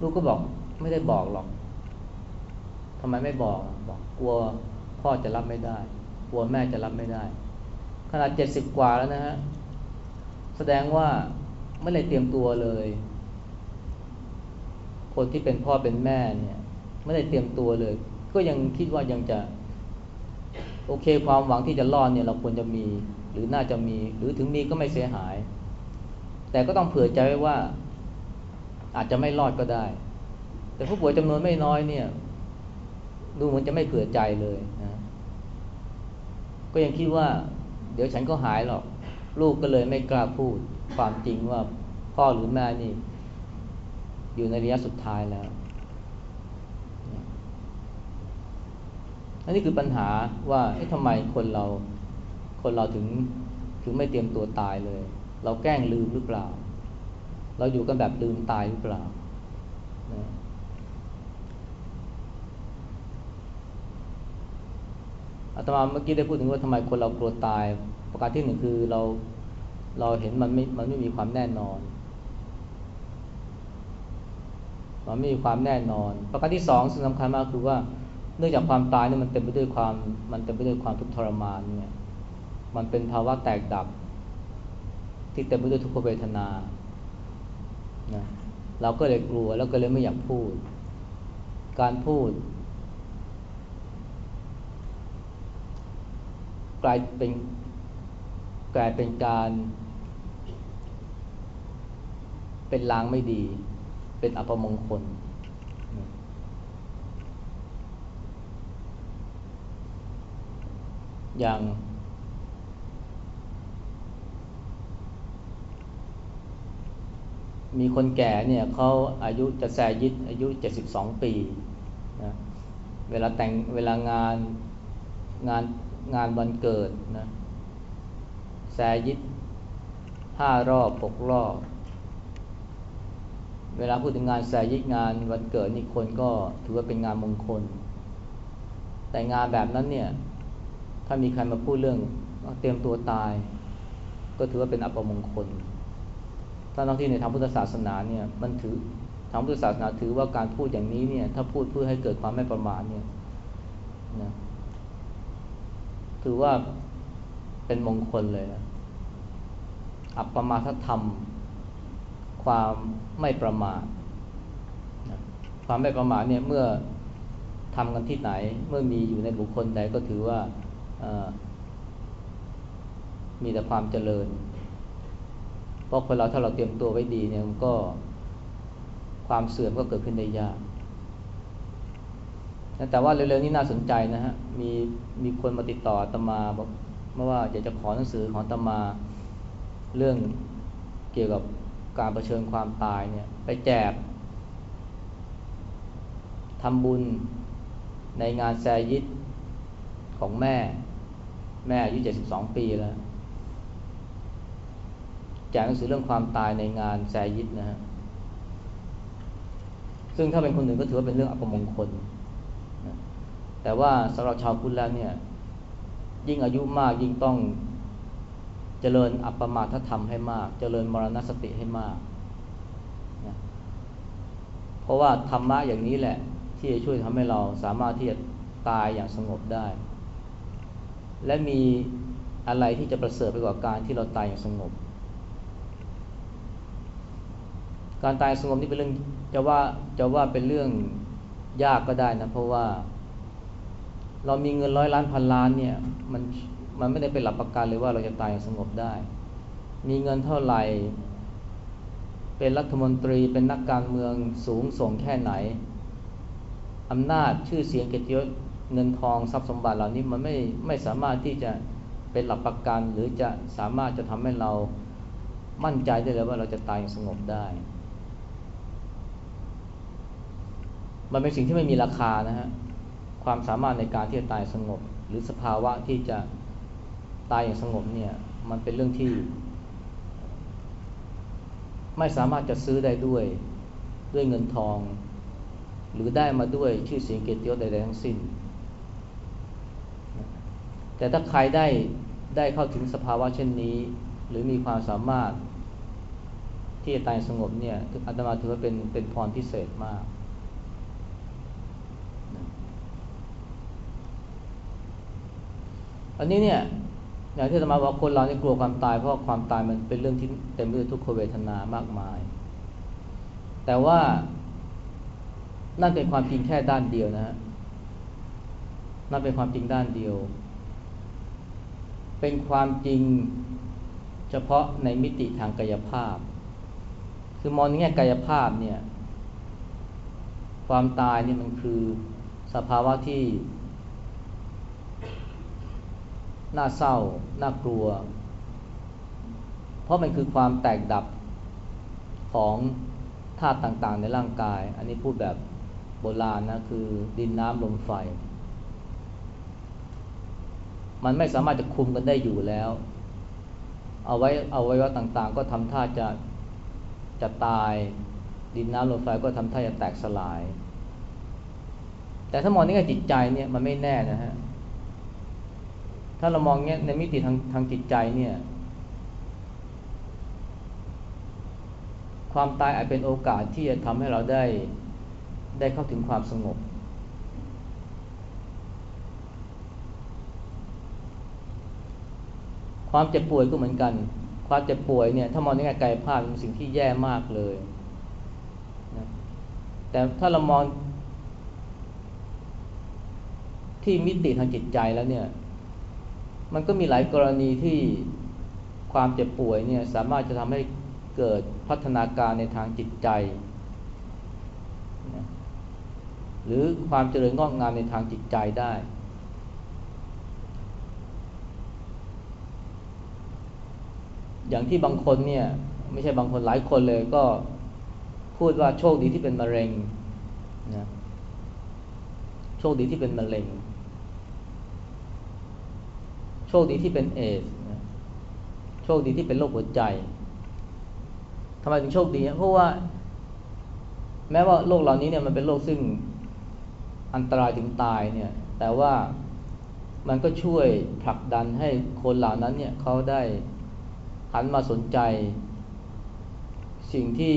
ลูกก็บอกไม่ได้บอกหรอกทำไมไม่บอกบอกกลัวพ่อจะรับไม่ได้ กลัวแม่จะรับไม่ได้ขนาดเจ็ดสิบกว่าแล้วนะฮะแสดงว่าไม่ได้เตรียมตัวเลย คนที่เป็นพ่อเป็นแม่เนี่ยไม่ได้เตรียมตัวเลย ก็ยังคิดว่ายังจะ โอเคความหวังที่จะรอดเนี่ยเราควรจะมีหรือน่าจะมี หรือถึงมีก็ไม่เสียหาย แต่ก็ต้องเผื่อใจไว้ว่า อาจจะไม่รอดก็ได้ แต่ผู้ป่วยจำนวนไม่น้อยเนี่ย ดูเหมือนจะไม่เผื่อใจเลยนะก็ยังคิดว่า เดี๋ยวฉันก็หายหรอก ลูกก็เลยไม่กล้าพูดความจริงว่าพ่อหรือแม่นี่ อยู่ในระยะสุดท้ายแล้วอันนี้คือปัญหาว่าทำไมคนเราคนเราถึงถึงไม่เตรียมตัวตายเลย เราแกล้งลืมหรือเปล่า เราอยู่กันแบบลืมตายหรือเปล่า อาตมาเมื่อกี้ได้พูดถึงว่าทำไมคนเรากลัวตาย ประการที่หนึ่งคือเราเราเห็นมันไม่มันไม่มีความแน่นอน มันไม่มีความแน่นอน ประการที่สองสำคัญมากคือว่าเนื่องจากความตายเนี่ยมันเต็มไปด้วยความมันเต็มไปด้วยความทุกข์ทรมานเนี่ยมันเป็นภาวะแตกดับ ที่เต็มไปด้วยทุกขเวทนานะเราก็เลยกลัวแล้วก็เลยไม่อยากพูด การพูดกลายเป็นกลายเป็นการ เป็นลางไม่ดี เป็นอัปมงคล อย่าง มีคนแก่เนี่ยเขาอายุจะแซยิดอายุเจ็ดสิบสองปีนะเวลาแต่งเวลางานงานงานวันเกิดนะแซยิดห้ารอบหกรอบ เวลาพูดถึงงานแสยิกงานวันเกิดนี่คนก็ถือว่าเป็นงานมงคล แต่งานแบบนั้นเนี่ย ถ้ามีใครมาพูดเรื่องเตรียมตัวตาย ก็ถือว่าเป็นอัปมงคลทั้งที่ในทางพุทธศาสนาเนี่ยมันถือทางพุทธศาสนาถือว่าการพูดอย่างนี้เนี่ย ถ้าพูดเพื่อให้เกิดความไม่ประมาทเนี่ยนะถือว่าเป็นมงคลเลยนะอัปปมาทธรรม ความไม่ประมาทความไม่ประมาทเนี่ยเมื่อทำกันที่ไหน เมื่อมีอยู่ในบุคคลใดก็ถือว่ามีแต่ความเจริญ เพราะคนเราถ้าเราเตรียมตัวไว้ดีเนี่ยมันก็ความเสื่อมก็เกิดขึ้นได้ยากแต่ว่าเร็วๆนี้น่าสนใจนะฮะ มีมีคนมาติดต่อตมาบอกเมื่อว่าอยากจะขอหนังสือของตมาเรื่องเกี่ยวกับ การเผชิญความตายเนี่ยไปแจกทำบุญในงานแซยิตของแม่ แม่อายุ 72 ปีแล้วแจกหนังสือเรื่องความตายในงานแซยิตนะฮะซึ่งถ้าเป็นคนอื่นก็ถือว่าเป็นเรื่องอัปมงคล แต่ว่าสำหรับชาวพุทธแล้วเนี่ย ยิ่งอายุมากยิ่งต้อง เจริญอัปปมาทธรรมให้มาก เจริญมรณสติให้มากนะเพราะว่าธรรมะอย่างนี้แหละ ที่จะช่วยทำให้เราสามารถที่จะตายอย่างสงบได้ และมีอะไรที่จะประเสริฐไปกว่าการที่เราตายอย่างสงบ การตายสงบนี่เป็นเรื่องจะว่าจะว่าเป็นเรื่องยากก็ได้นะเพราะว่า เรามีเงินร้อยล้านพันล้านเนี่ยมัน มันไม่ได้เป็นหลักประกันเลยว่าเราจะตายอย่างสงบได้ มีเงินเท่าไหร่ เป็นรัฐมนตรีเป็นนักการเมืองสูงส่งแค่ไหนอำนาจชื่อเสียงเกียรติยศเงินทองทรัพย์สมบัติเหล่านี้มันไม่ไม่สามารถที่จะเป็นหลักประกัน หรือจะสามารถจะทำให้เรามั่นใจได้เลยว่าเราจะตายอย่างสงบได้ มันเป็นสิ่งที่ไม่มีราคานะฮะ ความสามารถในการที่จะตายสงบ หรือสภาวะที่จะ ตายอย่างสงบเนี่ย มันเป็นเรื่องที่ ไม่สามารถจะซื้อได้ด้วยด้วยเงินทอง หรือได้มาด้วยชื่อเสียงเกียรติยศใดๆทั้งสิ้น แต่ถ้าใครได้ได้เข้าถึงสภาวะเช่นนี้ หรือมีความสามารถที่จะตายสงบเนี่ยอาตมาถือว่าเป็นเป็นพรพิเศษมาก อันนี้เนี่ย อย่างที่ธรรมาบอกคนเราเนี่กลัวความตายเพราะความตายมันเป็นเรื่องที่เต็มไปด้วยทุกขเวทนามากมาย แต่ว่านั่นเป็นความจริงแค่ด้านเดียวนะฮะนั่นเป็นความจริงด้านเดียว เป็นความจริงเฉพาะในมิติทางกายภาพ คือมองในแง่กายภาพเนี่ย ความตายนี่มันคือสภาวะที่ น่าเศร้า น่ากลัว เพราะมันคือความแตกดับของธาตุต่างๆ ในร่างกาย อันนี้พูดแบบโบราณนะ คือดินน้ำลมไฟ มันไม่สามารถจะคุมกันได้อยู่แล้ว เอาไว้เอาไว้ว่าต่างๆ ก็ทำท่าจะจะตาย ดินน้ำลมไฟก็ทำท่าจะแตกสลาย แต่ถ้ามองในแง่จิตใจเนี่ยมันไม่แน่นะฮะ ถ้าเรามองเนี้ยในมิติทางทางจิตใจเนี่ย ความตายอาจเป็นโอกาสที่จะทำให้เราได้ได้เข้าถึงความสงบ ความเจ็บป่วยก็เหมือนกัน ความเจ็บป่วยเนี่ยถ้ามองในแง่กายภาพเป็นสิ่งที่แย่มากเลยนะแต่ถ้าเรามองที่มิติทางจิตใจแล้วเนี่ย มันก็มีหลายกรณีที่ความเจ็บป่วยเนี่ยสามารถจะทำให้เกิดพัฒนาการในทางจิตใจหรือความเจริญงอกงามในทางจิตใจได้ อย่างที่บางคนเนี่ยไม่ใช่บางคนหลายคนเลยก็พูดว่าโชคดีที่เป็นมะเร็งนะโชคดีที่เป็นมะเร็ง โชคดีที่เป็นเอสโชคดีที่เป็นโรคหัวใจทำไมถึงโชคดีเพราะว่า แม้ว่าโรคเหล่านี้เนี่ยมันเป็นโรคซึ่งอันตรายถึงตายเนี่ย แต่ว่ามันก็ช่วยผลักดันให้คนเหล่านั้นเนี่ยเขาได้หันมาสนใจ สิ่งที่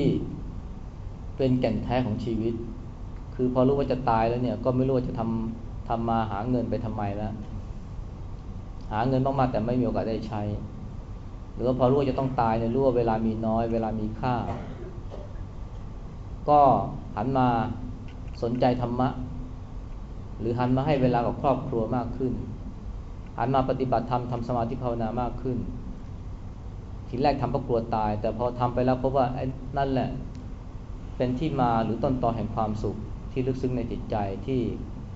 เป็นแก่นแท้ของชีวิต คือพอรู้ว่าจะตายแล้วเนี่ย ก็ไม่รู้ว่าจะทำทำมาหาเงินไปทำไมแล้ว หาเงินมากๆแต่ไม่มีโอกาสได้ใช้ หรือว่าพอรู้ว่าจะต้องตายเนี่ยรู้ว่าเวลามีน้อย เวลามีค่า ก็หันมาสนใจธรรมะ หรือหันมาให้เวลากับครอบครัวมากขึ้น หันมาปฏิบัติธรรมทำสมาธิภาวนามากขึ้น ทีแรกทำเพราะกลัวตาย แต่พอทำไปแล้วพบว่าไอ้นั่นแหละ เป็นที่มาหรือต้นตอแห่งความสุขที่ลึกซึ้งในจิตใจที่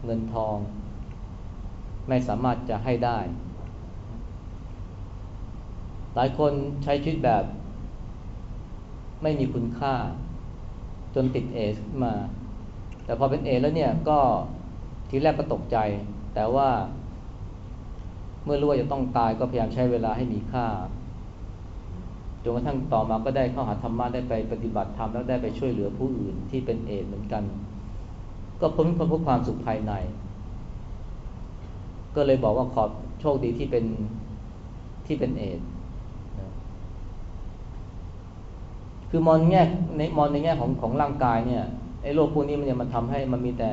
เงินทอง ไม่สามารถจะให้ได้ หลายคนใช้ชีวิตแบบ ไม่มีคุณค่า จนติดเอสมา แต่พอเป็นเอแล้วเนี่ยก็ทีแรกก็ตกใจ แต่ว่า เมื่อรู้ว่าจะต้องตายก็พยายามใช้เวลาให้มีค่าจนกระทั่งต่อมาก็ได้เข้าหาธรรมะได้ไปปฏิบัติธรรมแล้วได้ไปช่วยเหลือผู้อื่นที่เป็นเอดเหมือนกัน ก็พ้นพ้นพบความสุขภายใน ก็เลยบอกว่าขอบโชคดีที่เป็นที่เป็นเอด คือมองแง่ในมองในแง่ของของร่างกายเนี่ยไอ้โรคพวกนี้มันเนี่ยมันทำให้มันมีแต่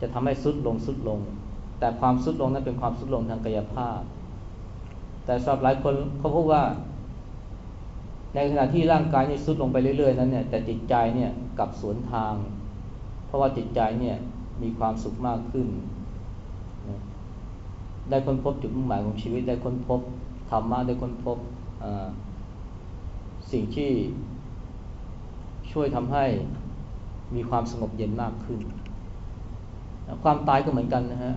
จะทำให้สุดลงสุดลง แต่ความสุดลงนั้นเป็นความสุดลงทางกายภาพ แต่สำหรับหลายคนเขาพูดว่า ในขณะที่ร่างกายนี่สุดลงไปเรื่อยๆนั้นเนี่ยแต่จิตใจเนี่ยกลับสวนทาง เพราะว่าจิตใจเนี่ยมีความสุขมากขึ้น ได้ค้นพบจุดมุ่งหมายของชีวิตได้ค้นพบธรรมะได้ค้นพบสิ่งที่ ช่วยทำให้มีความสงบเย็นมากขึ้น ความตายก็เหมือนกันนะฮะ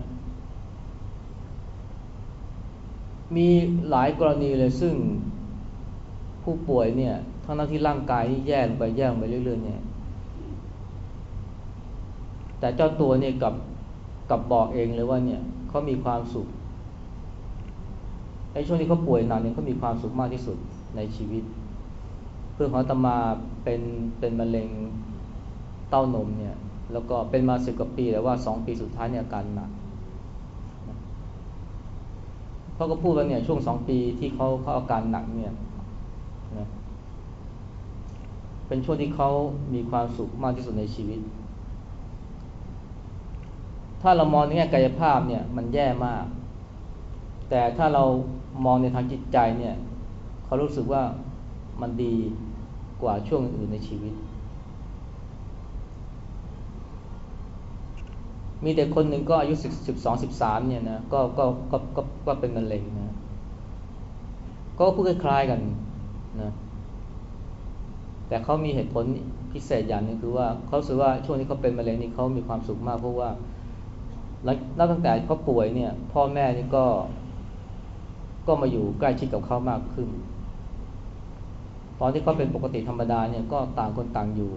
มีหลายกรณีเลยซึ่งผู้ป่วยเนี่ยทั้งนั้นที่ร่างกายนี่แย่ลงไปแย่ลงไปเรื่อยๆเนี่ย แต่เจ้าตัวเนี่ยกับกับบอกเองเลยว่าเนี่ยเขามีความสุขไอ้ช่วงที่เขาป่วยหนักเนี่ยเขามีความสุขมากที่สุดในชีวิตเเพื่อนของตมาเป็นเป็นมะเร็งเต้านมเนี่ยแล้วก็เป็นมาสิบกว่าปีแต่ว่าสองปีสุดท้ายเนี่ยอาการหนักเขาก็พูดว่าเนี่ยช่วงสองปีที่เขาเขาอาการหนักเนี่ยนะเป็นช่วงที่เขามีความสุขมากที่สุดในชีวิต ถ้าเรามองในแง่กายภาพเนี่ยมันแย่มาก แต่ถ้าเรามองในทางจิตใจเนี่ยเขารู้สึกว่ามันดี กว่าช่วงอื่นในชีวิต มีเด็กคนหนึ่งก็อายุสิบสองสิบสามเนี่ยนะก็ก็ก็ก็ก็เป็นมะเร็งนะ ก็พูดคล้ายๆกันนะแต่เขามีเหตุผลพิเศษอย่างนึงคือว่าเขาสึกว่าช่วงที่เขาเป็นมะเร็งนี่เขามีความสุขมากเพราะว่าแล้วตั้งแต่เขาป่วยเนี่ย พ่อแม่นี่ก็ก็มาอยู่ใกล้ชิดกับเขามากขึ้น อนที่เขาเป็นปกติธรรมดาเนี่ยก็ต่างคนต่างอยู่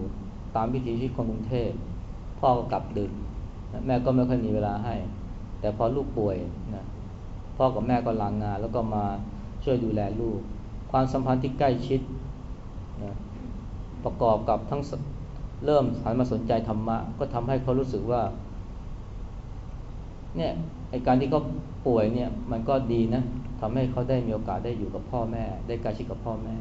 ตามวิถีชีวิตคนกรุงเทพพ่อก็กลับดึกแม่ก็ไม่ค่อยมีเวลาให้ แต่พอลูกป่วยนะพ่อกับแม่ก็ลางงาน แล้วก็มาช่วยดูแลลูก ความสัมพันธ์ที่ใกล้ชิดนะประกอบกับทั้งเริ่มหันมาสนใจธรรมะ ก็ทำให้เขารู้สึกว่าเนี่ยไอการที่เขาป่วยเนี่ยมันก็ดีนะทำให้เขาได้มีโอกาสได้อยู่กับพ่อแม่ ได้ใกล้ชิดกับพ่อแม่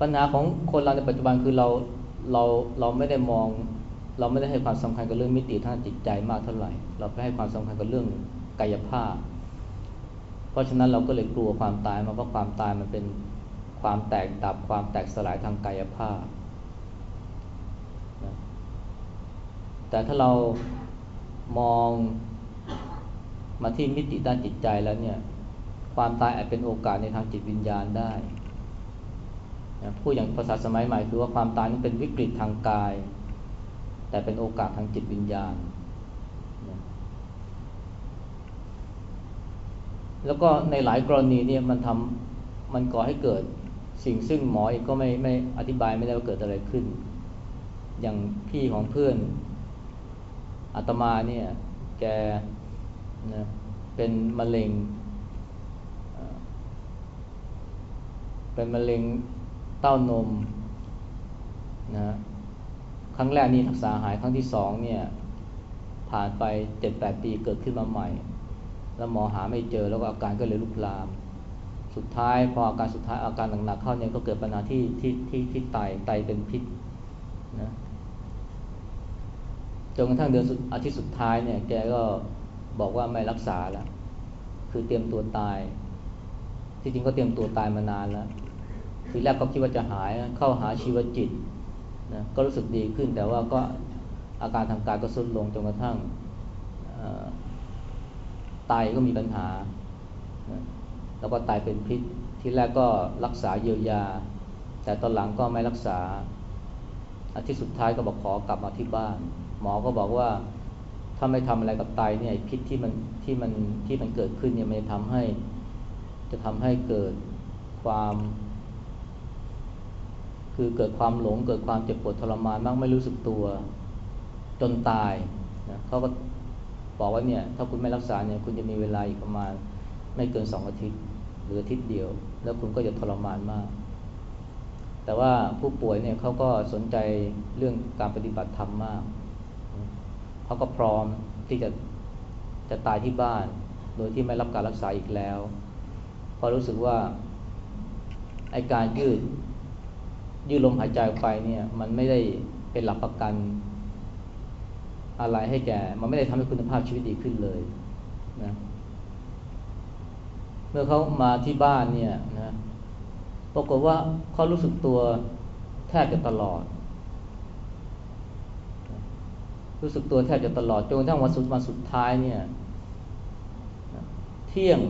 ปัญหาของคนเราในปัจจุบันคือเราเราเราไม่ได้มอง เราไม่ได้ให้ความสำคัญกับเรื่องมิติทางจิตใจมากเท่าไหร่ เราไปให้ความสำคัญกับเรื่องกายภาพ เพราะฉะนั้นเราก็เลยกลัวความตายมาเพราะความตายมันเป็นความแตกดับความแตกสลายทางกายภาพ แต่ถ้าเรามองมาที่มิติด้านจิตใจแล้วเนี่ย ความตายอาจเป็นโอกาสในทางจิตวิญญาณได้ พูดอย่างภาษาสมัยใหม่คือว่าความตายนั้นเป็นวิกฤตทางกาย แต่เป็นโอกาสทางจิตวิญญาณแล้วก็ในหลายกรณีเนี่ยมันทำมันก่อให้เกิดสิ่งซึ่งหมอเองก็ไม่ไม่อธิบายไม่ได้ว่าเกิดอะไรขึ้น อย่างพี่ของเพื่อนอาตมาเนี่ยแกนะเป็นมะเร็ง เป็นมะเร็ง เต้านมนะครั้งแรกนี่รักษาหายครั้งที่สองเนี่ย ผ่านไปเจ็ดแปดปีเกิดขึ้นมาใหม่ แล้วหมอหาไม่เจอแล้วก็อาการก็เลยลุกลาม สุดท้ายพออาการสุดท้ายอาการหนักๆเข้าเนี่ยก็เกิดปัญหาที่ที่ที่ที่ไตไตเป็นพิษนะจนกระทั่งเดือนอาทิตย์สุดท้ายเนี่ยแกก็บอกว่าไม่รักษาแล้ว คือเตรียมตัวตาย ที่จริงก็เตรียมตัวตายมานานแล้ว ทีแรกก็คิดว่าจะหายเข้าหาชีวจิตนะก็รู้สึกดีขึ้นแต่ว่าก็อาการทางกายก็สุดลงจนกระทั่งไตก็มีปัญหานะแล้วก็ตายเป็นพิษ ที่แรกก็รักษาเยียวยา แต่ตอนหลังก็ไม่รักษา อาทิตย์สุดท้ายก็บอกขอกลับมาที่บ้าน หมอก็บอกว่าถ้าไม่ทำอะไรกับไตเนี่ยพิษที่มันที่มันที่มันเกิดขึ้นเนี่ยมันจะทำให้จะทำให้เกิดความ คือเกิดความหลงเกิดความเจ็บปวดทรมานมากไม่รู้สึกตัวจนตายนะเขาก็บอกว่าเนี่ยถ้าคุณไม่รักษาเนี่ยคุณจะมีเวลาอีกประมาณไม่เกินสองอาทิตย์หรืออาทิตย์เดียว แล้วคุณก็จะทรมานมาก แต่ว่าผู้ป่วยเนี่ยเขาก็สนใจเรื่องการปฏิบัติธรรมมากเขาก็พร้อมที่จะจะตายที่บ้าน โดยที่ไม่รับการรักษาอีกแล้วเพราะรู้สึกว่าไอการยืด ยืดลมหายใจไปเนี่ย มันไม่ได้เป็นหลักประกัน อะไรให้แกมันไม่ได้ทำให้คุณภาพชีวิตดีขึ้นเลยนะเมื่อเขามาที่บ้านเนี่ยนะปรากฏว่าเขารู้สึกตัวแทบจะตลอด รู้สึกตัวแทบจะตลอดจนกระทั่งวันสุดวันสุดท้ายเนี่ยเที่ยง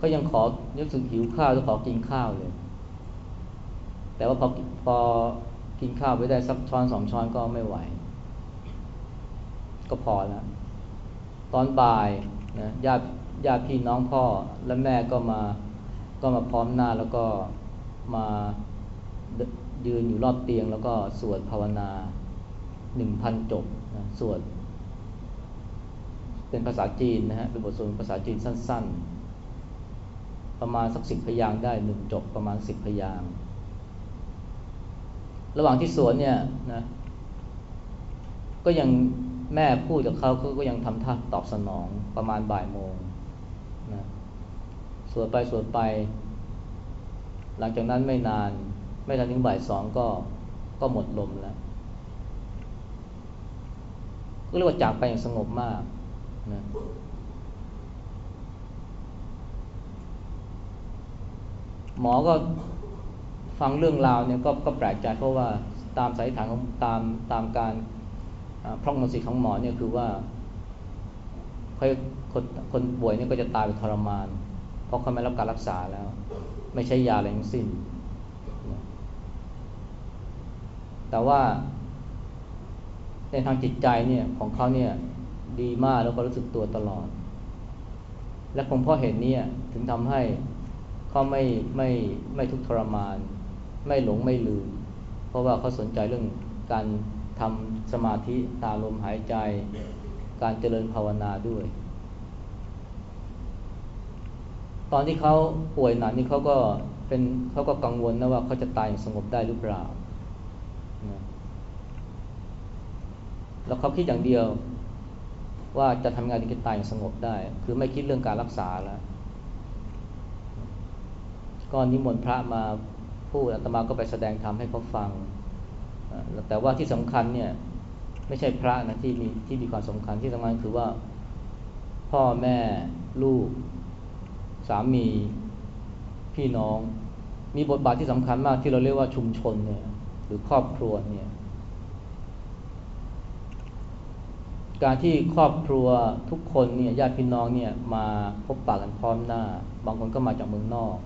ก็ยังขอนึกถึงหิวข้าวจะขอกินข้าวเลย แต่ว่าพอพอกินข้าวไปได้สักช้อนสองช้อนก็ไม่ไหว ก็พอแล้ว ตอนบ่ายนะญาติญาติพี่น้องพ่อและแม่ก็มาก็มาพร้อมหน้าแล้วก็มายืนอยู่รอบเตียง แล้วก็สวดภาวนาหนึ่งพันจบนะสวด เป็นภาษาจีนนะฮะเป็นบทสวดภาษาจีนสั้น ๆ ประมาณสักสิบพยางได้หนึ่งจบประมาณสิบพยาง ระหว่างที่สวดเนี่ยนะก็ยังแม่พูดกับเขาเขาก็ยังทำท่าตอบสนองประมาณบ่ายโมงนะสวดไปสวดไป หลังจากนั้นไม่นาน ไม่ทันถึงบ่ายสองก็ก็หมดลมแล้ว ก็เรียกว่าจากไปอย่างสงบมากนะหมอก็ ฟังเรื่องราวเนี่ยก็ก็แปลกใจเพราะว่าตามสายฐานของตามตามการพร่องมสิของหมอเนี่ยคือว่าคนคนป่วยเนี่ยก็จะตายไปทรมาน เพราะเขาไม่รับการรักษาแล้ว ไม่ใช่ยาอะไรทั้งสิ้น แต่ว่า ในทางจิตใจเนี่ยของเขาเนี่ยดีมากแล้วก็รู้สึกตัวตลอด และคงเพราะเห็นนี่ยถึงทำให้เขาไม่ไม่ไม่ทุกทรมาน ไม่หลงไม่ลืม เพราะว่าเขาสนใจเรื่องการทำสมาธิตาลมหายใจ การเจริญภาวนาด้วย ตอนที่เขาป่วยหนักนี่เขาก็เป็นเขาก็กังวลนะว่าเขาจะตายอย่างสงบได้หรือเปล่า แล้วเขาคิดอย่างเดียวว่าจะทำงานที่จะตายอย่างสงบได้ คือไม่คิดเรื่องการรักษาแล้วก็นิมนต์พระมา พูดอาตมาก็ไปแสดงธรรมให้เขาฟัง แต่ว่าที่สำคัญเนี่ยไม่ใช่พระนะที่มีที่มีความสำคัญที่สำคัญคือว่า พ่อแม่ลูก สามีพี่น้อง มีบทบาทที่สำคัญมากที่เราเรียกว่าชุมชนเนี่ยหรือครอบครัวเนี่ยการที่ครอบครัวทุกคนเนี่ยญาติพี่น้องเนี่ยมาพบปะกันพร้อมหน้า บางคนก็มาจากเมืองนอก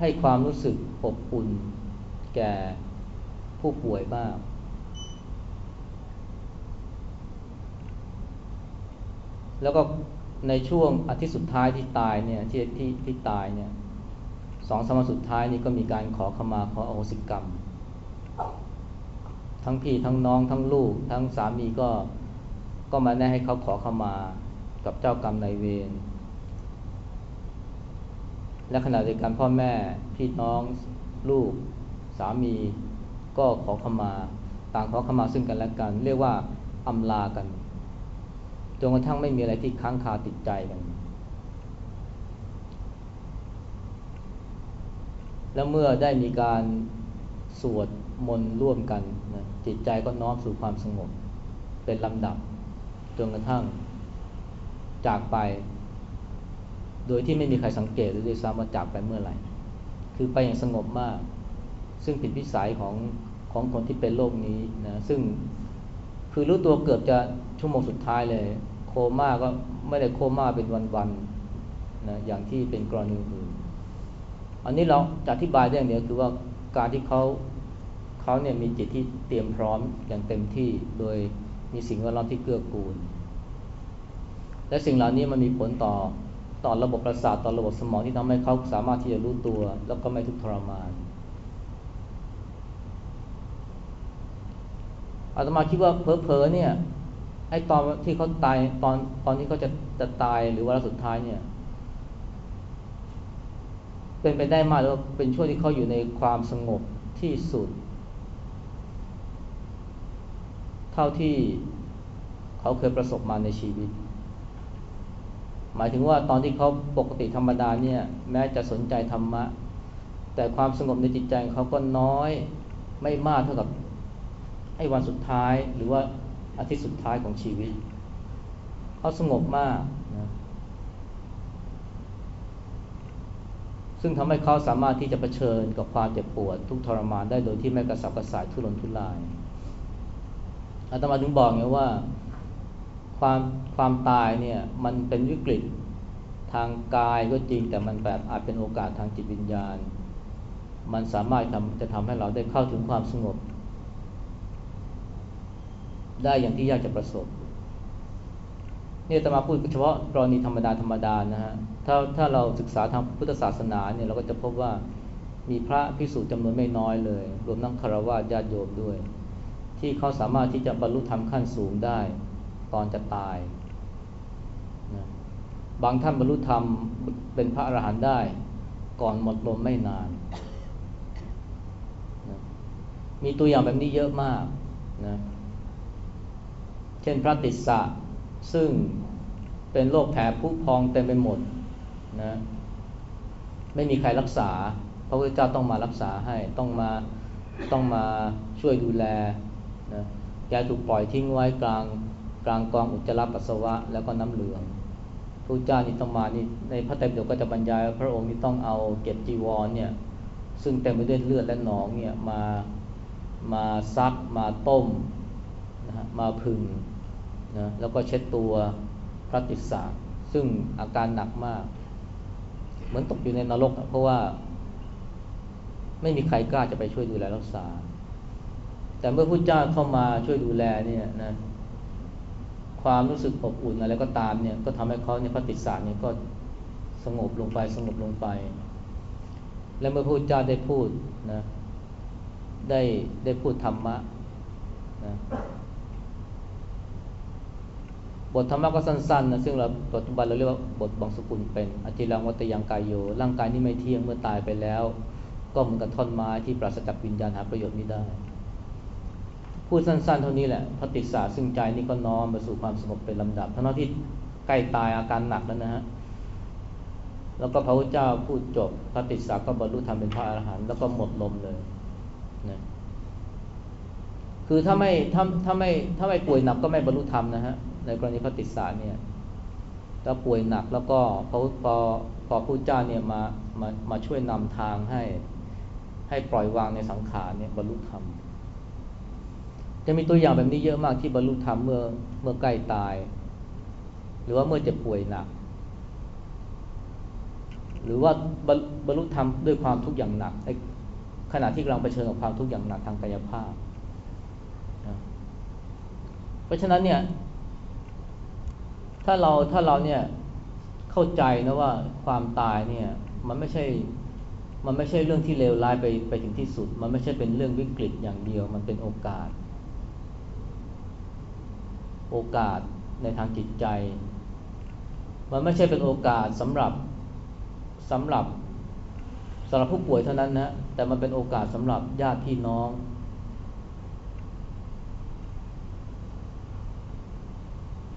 ให้ความรู้สึกอบอุ่นแก่ผู้ป่วยบ้างแล้วก็ในช่วงอาทิตย์สุดท้ายที่ตายเนี่ยที่ที่ที่ตายเนี่ยสองสมสุดท้ายนี่ก็มีการขอขมาขออโหสิกรรม ทั้งพี่ทั้งน้องทั้งลูก ทั้งสามีก็ก็มาแน่ให้เขาขอขมากับเจ้ากรรมนายเวร และขณะเดียวกันพ่อแม่พี่น้องลูกสามีก็ขอขมาต่างขอขมาซึ่งกันและกัน เรียกว่าอำลากันจนกระทั่งไม่มีอะไรที่ค้างคาติดใจกัน แล้วเมื่อได้มีการสวดมนต์ร่วมกันนะจิตใจก็น้อมสู่ความสงบ เป็นลำดับจนกระทั่งจากไป โดยที่ไม่มีใครสังเกตหรือด้วยซ้ำว่าจากไปเมื่อไหร่ คือไปอย่างสงบมาก ซึ่งผิดวิสัยของของคนที่เป็นโรคนี้นะ ซึ่งคือรู้ตัวเกือบจะชั่วโมงสุดท้ายเลย โคม่าก็ไม่ได้โคม่าเป็นวันๆนะอย่างที่เป็นกรณีอื่นอันนี้เราจะอธิบายได้อย่างเดียวคือว่าการที่เขาเขาเนี่ยมีจิตที่เตรียมพร้อมอย่างเต็มที่โดยมีสิ่งแวดล้อมที่เกื้อกูล และสิ่งเหล่านี้มันมีผลต่อ ต่อระบบประสาทต่อระบบสมองที่ทำให้เขาสามารถที่จะรู้ตัว แล้วก็ไม่ทุกข์ทรมานอาตมาคิดว่าเพอๆเนี่ยไอ้ตอนที่เขาตายตอนตอนที่เขาจะจะตายหรือว่าสุดท้ายเนี่ย เป็นไปได้มากแล้วเป็นช่วงที่เขาอยู่ในความสงบที่สุด เท่าที่เขาเคยประสบมาในชีวิต หมายถึงว่าตอนที่เขาปกติธรรมดาเนี่ยแม้จะสนใจธรรมะ แต่ความสงบในจิตใจเขาก็น้อยไม่มากเท่ากับไอ้วันสุดท้ายหรือว่าอาทิตย์สุดท้ายของชีวิตเขาสงบมากนะซึ่งทำให้เขาสามารถที่จะะเผชิญกับความเจ็บปวด ทุกทรมานได้โดยที่ไม่กระสับกระส่ายทุรนทุรายอาตมาถึงบอกไงว่า ความความตายเนี่ยมันเป็นวิกฤตทางกายก็จริง แต่มันแบบอาจเป็นโอกาสทางจิตวิญญาณ มันสามารถทำจะทำให้เราได้เข้าถึงความสงบ ได้อย่างที่ยากจะประสบเนี่จะมาพูดเฉพาะกรณีธรรมดาธรรมดานะฮะถ้าถ้าเราศึกษาทางพุทธศาสนาเนี่ยเราก็จะพบว่ามีพระพิสุจำนวนไม่น้อยเลย รวมทั้งคารวะญาติโยมด้วย ที่เขาสามารถที่จะบรรลุธรรมขั้นสูงได้ ตอนจะตายนะบางท่านบรรลุธรรมเป็นพระอรหันต์ได้ ก่อนหมดลมไม่นานนะมีตัวอย่างแบบนี้เยอะมากนะเช่นพระติสสะซึ่งเป็นโรคแผลผุพองเต็มไปหมดนะไม่มีใครรักษา พระพุทธเจ้าต้องมารักษาให้ต้องมาต้องมาช่วยดูแลนะแกถูกปล่อยทิ้งไว้กลาง กลางกองอุจจาระปัสสาวะแล้วก็น้ำเหลืองพระเจ้านี่ต้องมานี่ในพระไตรปิฎกก็จะบรรยายพระองค์นี่ต้องเอาเก็บจีวรเนี่ยซึ่งเต็มไปด้วยเลือดและหนองเนี่ยมามาซักมาต้มนะมาพึ่งนะแล้วก็เช็ดตัวพระติสสะซึ่งอาการหนักมาก เหมือนตกอยู่ในนรก เพราะว่า ไม่มีใครกล้าจะไปช่วยดูแลรักษา แต่เมื่อพระเจ้าเข้ามาช่วยดูแลเนี่ยนะ ความรู้สึกอบอุ่นอะไรก็ตามเนี่ยก็ทำให้เขาเนี่ยพระติสสะเนี่ยก็สงบลงไปสงบลงไป และเมื่อพระเจ้าได้พูดนะได้ได้พูดธรรมะนะบทธรรมะก็สั้นๆนะซึ่งเราปัจจุบันเราเรียกว่าบทบางสุกุลเป็นอจิรังวัตยังกายโยร่างกายนี้ไม่เที่ยงเมื่อตายไปแล้ว ก็เหมือนกับท่อนไม้ที่ปราศจากวิญญาณหาประโยชน์ไม่ได้ พูดสั้นๆ เท่านี้แหละพระติสาซึ่งใจนี่ก็น้อมไปสู่ความสงบเป็นลำดับทั้งที่ใกล้ตายอาการหนักแล้วนะฮะแล้วก็พระพุทธเจ้าพูดจบพระติสาก็บรรลุธรรมเป็นพระอรหันต์แล้วก็หมดลมเลยนะคือถ้าไม่ถ้าถ้าไม่ถ้าไม่ป่วยหนักก็ไม่บรรลุธรรมนะฮะในกรณีพระติสาเนี่ยถ้าป่วยหนักแล้วก็พอพอพอผู้เจ้าเนี่ยมามามาช่วยนำทางให้ให้ปล่อยวางในสังขารเนี่ยบรรลุธรรม จะมีตัวอย่างแบบนี้เยอะมากที่บรรลุธรรมเมื่อเมื่อใกล้ตาย หรือว่าเมื่อเจ็บป่วยหนัก หรือว่าบรรลุธรรมด้วยความทุกข์อย่างหนักขณะที่กำลังเผชิญกับความทุกข์อย่างหนักทางกายภาพ เพราะฉะนั้นเนี่ยถ้าเราถ้าเราเนี่ยเข้าใจนะว่าความตายเนี่ยมันไม่ใช่มันไม่ใช่เรื่องที่เลวร้ายไปไปถึงที่สุด มันไม่ใช่เป็นเรื่องวิกฤตอย่างเดียว มันเป็นโอกาส โอกาสในทางจิตใจ มันไม่ใช่เป็นโอกาสสำหรับสำหรับสำหรับผู้ป่วยเท่านั้นนะแต่มันเป็นโอกาสสำหรับญาติพี่น้อง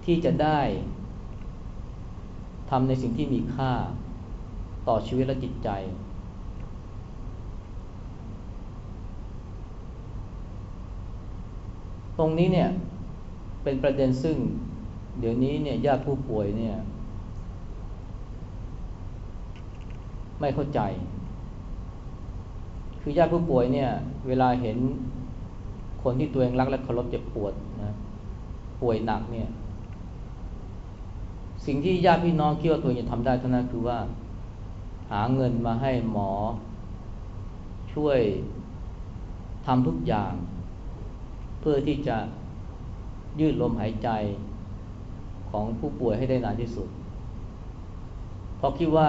ที่จะได้ทำในสิ่งที่มีค่าต่อชีวิตและจิตใจ ตรงนี้เนี่ย เป็นประเด็นซึ่ง เดี๋ยวนี้เนี่ยญาติผู้ป่วยเนี่ย ไม่เข้าใจ คือญาติผู้ป่วยเนี่ย เวลาเห็นคนที่ตัวเองรักและเคารพเจ็บปวดนะป่วยหนักเนี่ย สิ่งที่ญาติพี่น้องคิดว่าตัวเองจะทำได้เท่านั้นคือว่า หาเงินมาให้หมอ ช่วยทำทุกอย่าง เพื่อที่จะ ยืดลมหายใจของผู้ป่วยให้ได้นานที่สุด เพราะคิดว่า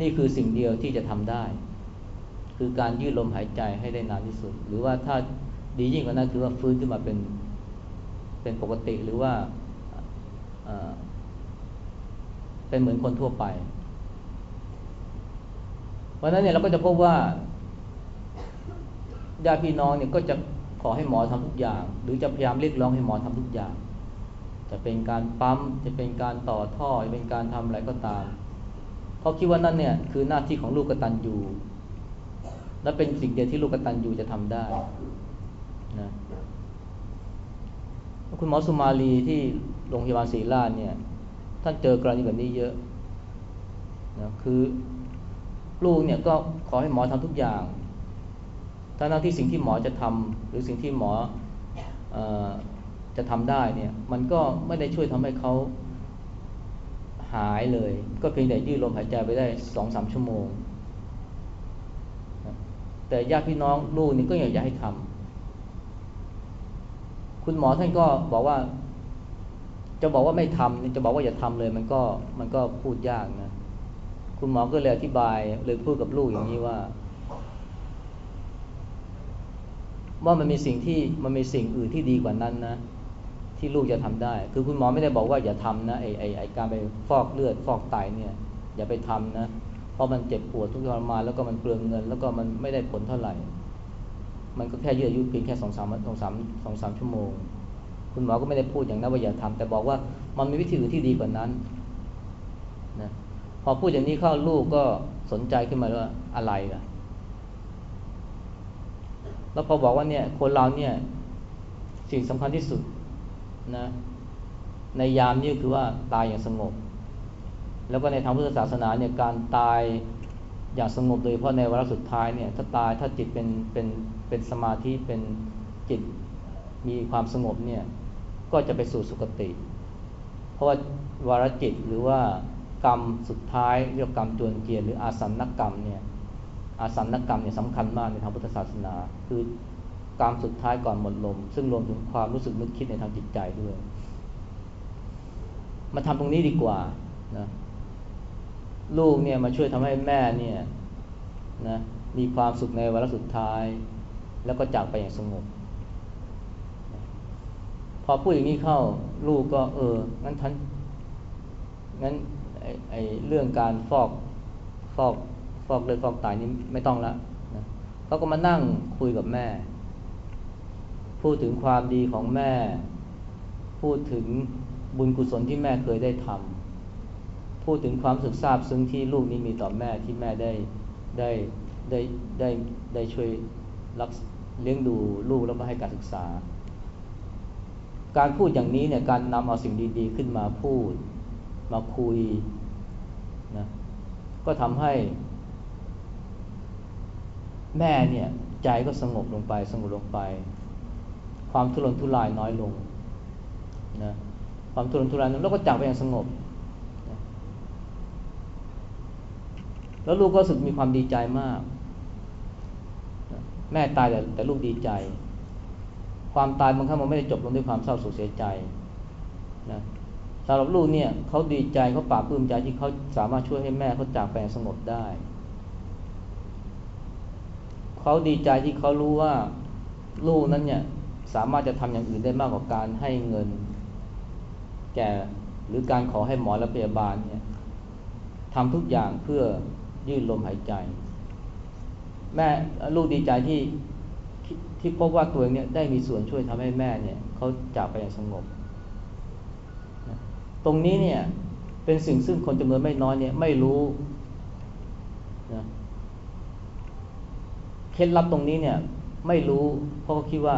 นี่คือสิ่งเดียวที่จะทำได้ คือการยืดลมหายใจให้ได้นานที่สุด หรือว่าถ้าดียิ่งกว่านั้นคือว่าฟื้นขึ้นมาเป็นเป็นปกติหรือว่าเป็นเหมือนคนทั่วไปเพราะนั้นเนี่ยเราก็จะพบว่าญาติพี่น้องเนี่ยก็จะ ขอให้หมอทำทุกอย่าง หรือจะพยายามเรียกร้องให้หมอทำทุกอย่าง จะเป็นการปั๊มจะเป็นการต่อท่อจะเป็นการทำอะไรก็ตาม เพราะคิดว่านั่นเนี่ยคือหน้าที่ของลูกกตัญญูและเป็นสิ่งเดียวที่ลูกกตัญญูจะทำได้นะคุณหมอสุมาลีที่โรงพยาบาลศรีราชเนี่ย ท่านเจอกรณีแบบนี้เยอะนะคือลูกเนี่ยก็ขอให้หมอทำทุกอย่าง ทั้งที่สิ่งที่หมอจะทำหรือสิ่งที่หมออจะทำได้เนี่ย มันก็ไม่ได้ช่วยทำให้เขาหายเลย ก็เพียงแต่ยืดลมหายใจไปได้สองสามชั่วโมง แต่ญาติพี่น้องลูกนี่ก็อยากจะให้ทำคุณหมอท่านก็บอกว่า จะบอกว่าไม่ทำจะบอกว่าอย่าทำเลย มันก็มันก็พูดยากนะ คุณหมอก็เลยอธิบายเลยพูดกับลูกอย่างนี้ว่า ว่ามันมีสิ่งที่มันมีสิ่งอื่นที่ดีกว่านั้นนะ ที่ลูกจะทำได้ คือคุณหมอไม่ได้บอกว่าอย่าทำนะไอไอไอการไปฟอกเลือดฟอกไตเนี่ย อย่าไปทำนะ เพราะมันเจ็บปวดทุกทรมานแล้วก็มันเปลืองเงิน แล้วก็มันไม่ได้ผลเท่าไหร่ มันก็แค่ยืดอายุเพียงแค่สองสามสองสามสองสามชั่วโมง คุณหมอก็ไม่ได้พูดอย่างนั้นว่าอย่าทำแต่บอกว่ามันมีวิธีอื่นที่ดีกว่านั้นนะพอพูดอย่างนี้เข้าลูกก็สนใจขึ้นมาว่าอะไรล่ะ แล้วพอบอกว่าเนี่ยคนเราเนี่ยสิ่งสำคัญที่สุดนะในยามนี้คือว่าตายอย่างสงบ แล้วก็ในทางพุทธศาสนาเนี่ยการตายอย่างสงบโดยเพราะในวาระสุดท้ายเนี่ยถ้าตายถ้าจิตเป็นเป็นเป็นสมาธิเป็นจิตมีความสงบเนี่ยก็จะไปสู่สุคติ เพราะว่าวาระจิตหรือว่ากรรมสุดท้ายเรียกกรรมจวนเกียรหรืออาสันนกรรมเนี่ย อาสันนกรรมเนี่ยสำคัญมากในทางพุทธศาสนา คือกรรมสุดท้ายก่อนหมดลม ซึ่งรวมถึงความรู้สึกนึกคิดในทางจิตใจด้วย มาทำตรงนี้ดีกว่านะลูกเนี่ยมาช่วยทำให้แม่เนี่ยนะมีความสุขในวาระสุดท้าย แล้วก็จากไปอย่างสงบพอพูดอย่างนี้เข้าลูกก็ เอองั้นท่านงั้นไอไอเรื่องการฟอกฟอก ฟอกเลือดฟอกไตนี่ไม่ต้องละนะเขาก็มานั่งคุยกับแม่ พูดถึงความดีของแม่ พูดถึงบุญกุศลที่แม่เคยได้ทำพูดถึงความสึกซาบซึ้งที่ลูกนี้มีต่อแม่ที่แม่ได้ได้ได้ได้ได้ช่วยรักเลี้ยงดูลูกแล้วก็ให้การศึกษา การพูดอย่างนี้เนี่ยการนำเอาสิ่งดีๆ ขึ้นมาพูด มาคุยนะก็ทำให้ แม่เนี่ยใจก็สงบลงไป สงบลงไป ความทุรนทุรายน้อยลงนะความทุรนทุรายน้อยแล้วก็จากไปอย่างสงบ แล้วลูกก็รู้สึกมีความดีใจมาก แม่ตายแต่แต่ลูกดีใจ ความตายบางครั้งมันไม่ได้จบลงด้วยความเศร้าโศกเสียใจนะสำหรับลูกเนี่ยเขาดีใจเขาปราบปลื้มใจที่เขาสามารถช่วยให้แม่เขาจากไปสงบได้ เขาดีใจที่เขารู้ว่าลูกนั้นเนี่ยสามารถจะทำอย่างอื่นได้มากกว่าการให้เงิน แก่หรือการขอให้หมอและพยาบาลเนี่ยทำทุกอย่างเพื่อยืดลมหายใจ แม่ลูกดีใจที่ที่พบว่าตัวเองเนี่ยได้มีส่วนช่วยทำให้แม่เนี่ยเขาจากไปอย่างสงบ ตรงนี้เนี่ยเป็นสิ่งซึ่งคนจำนวนไม่น้อยเนี่ยไม่รู้นะ เคล็ดลับตรงนี้เนี่ย ไม่รู้เพราะคิดว่า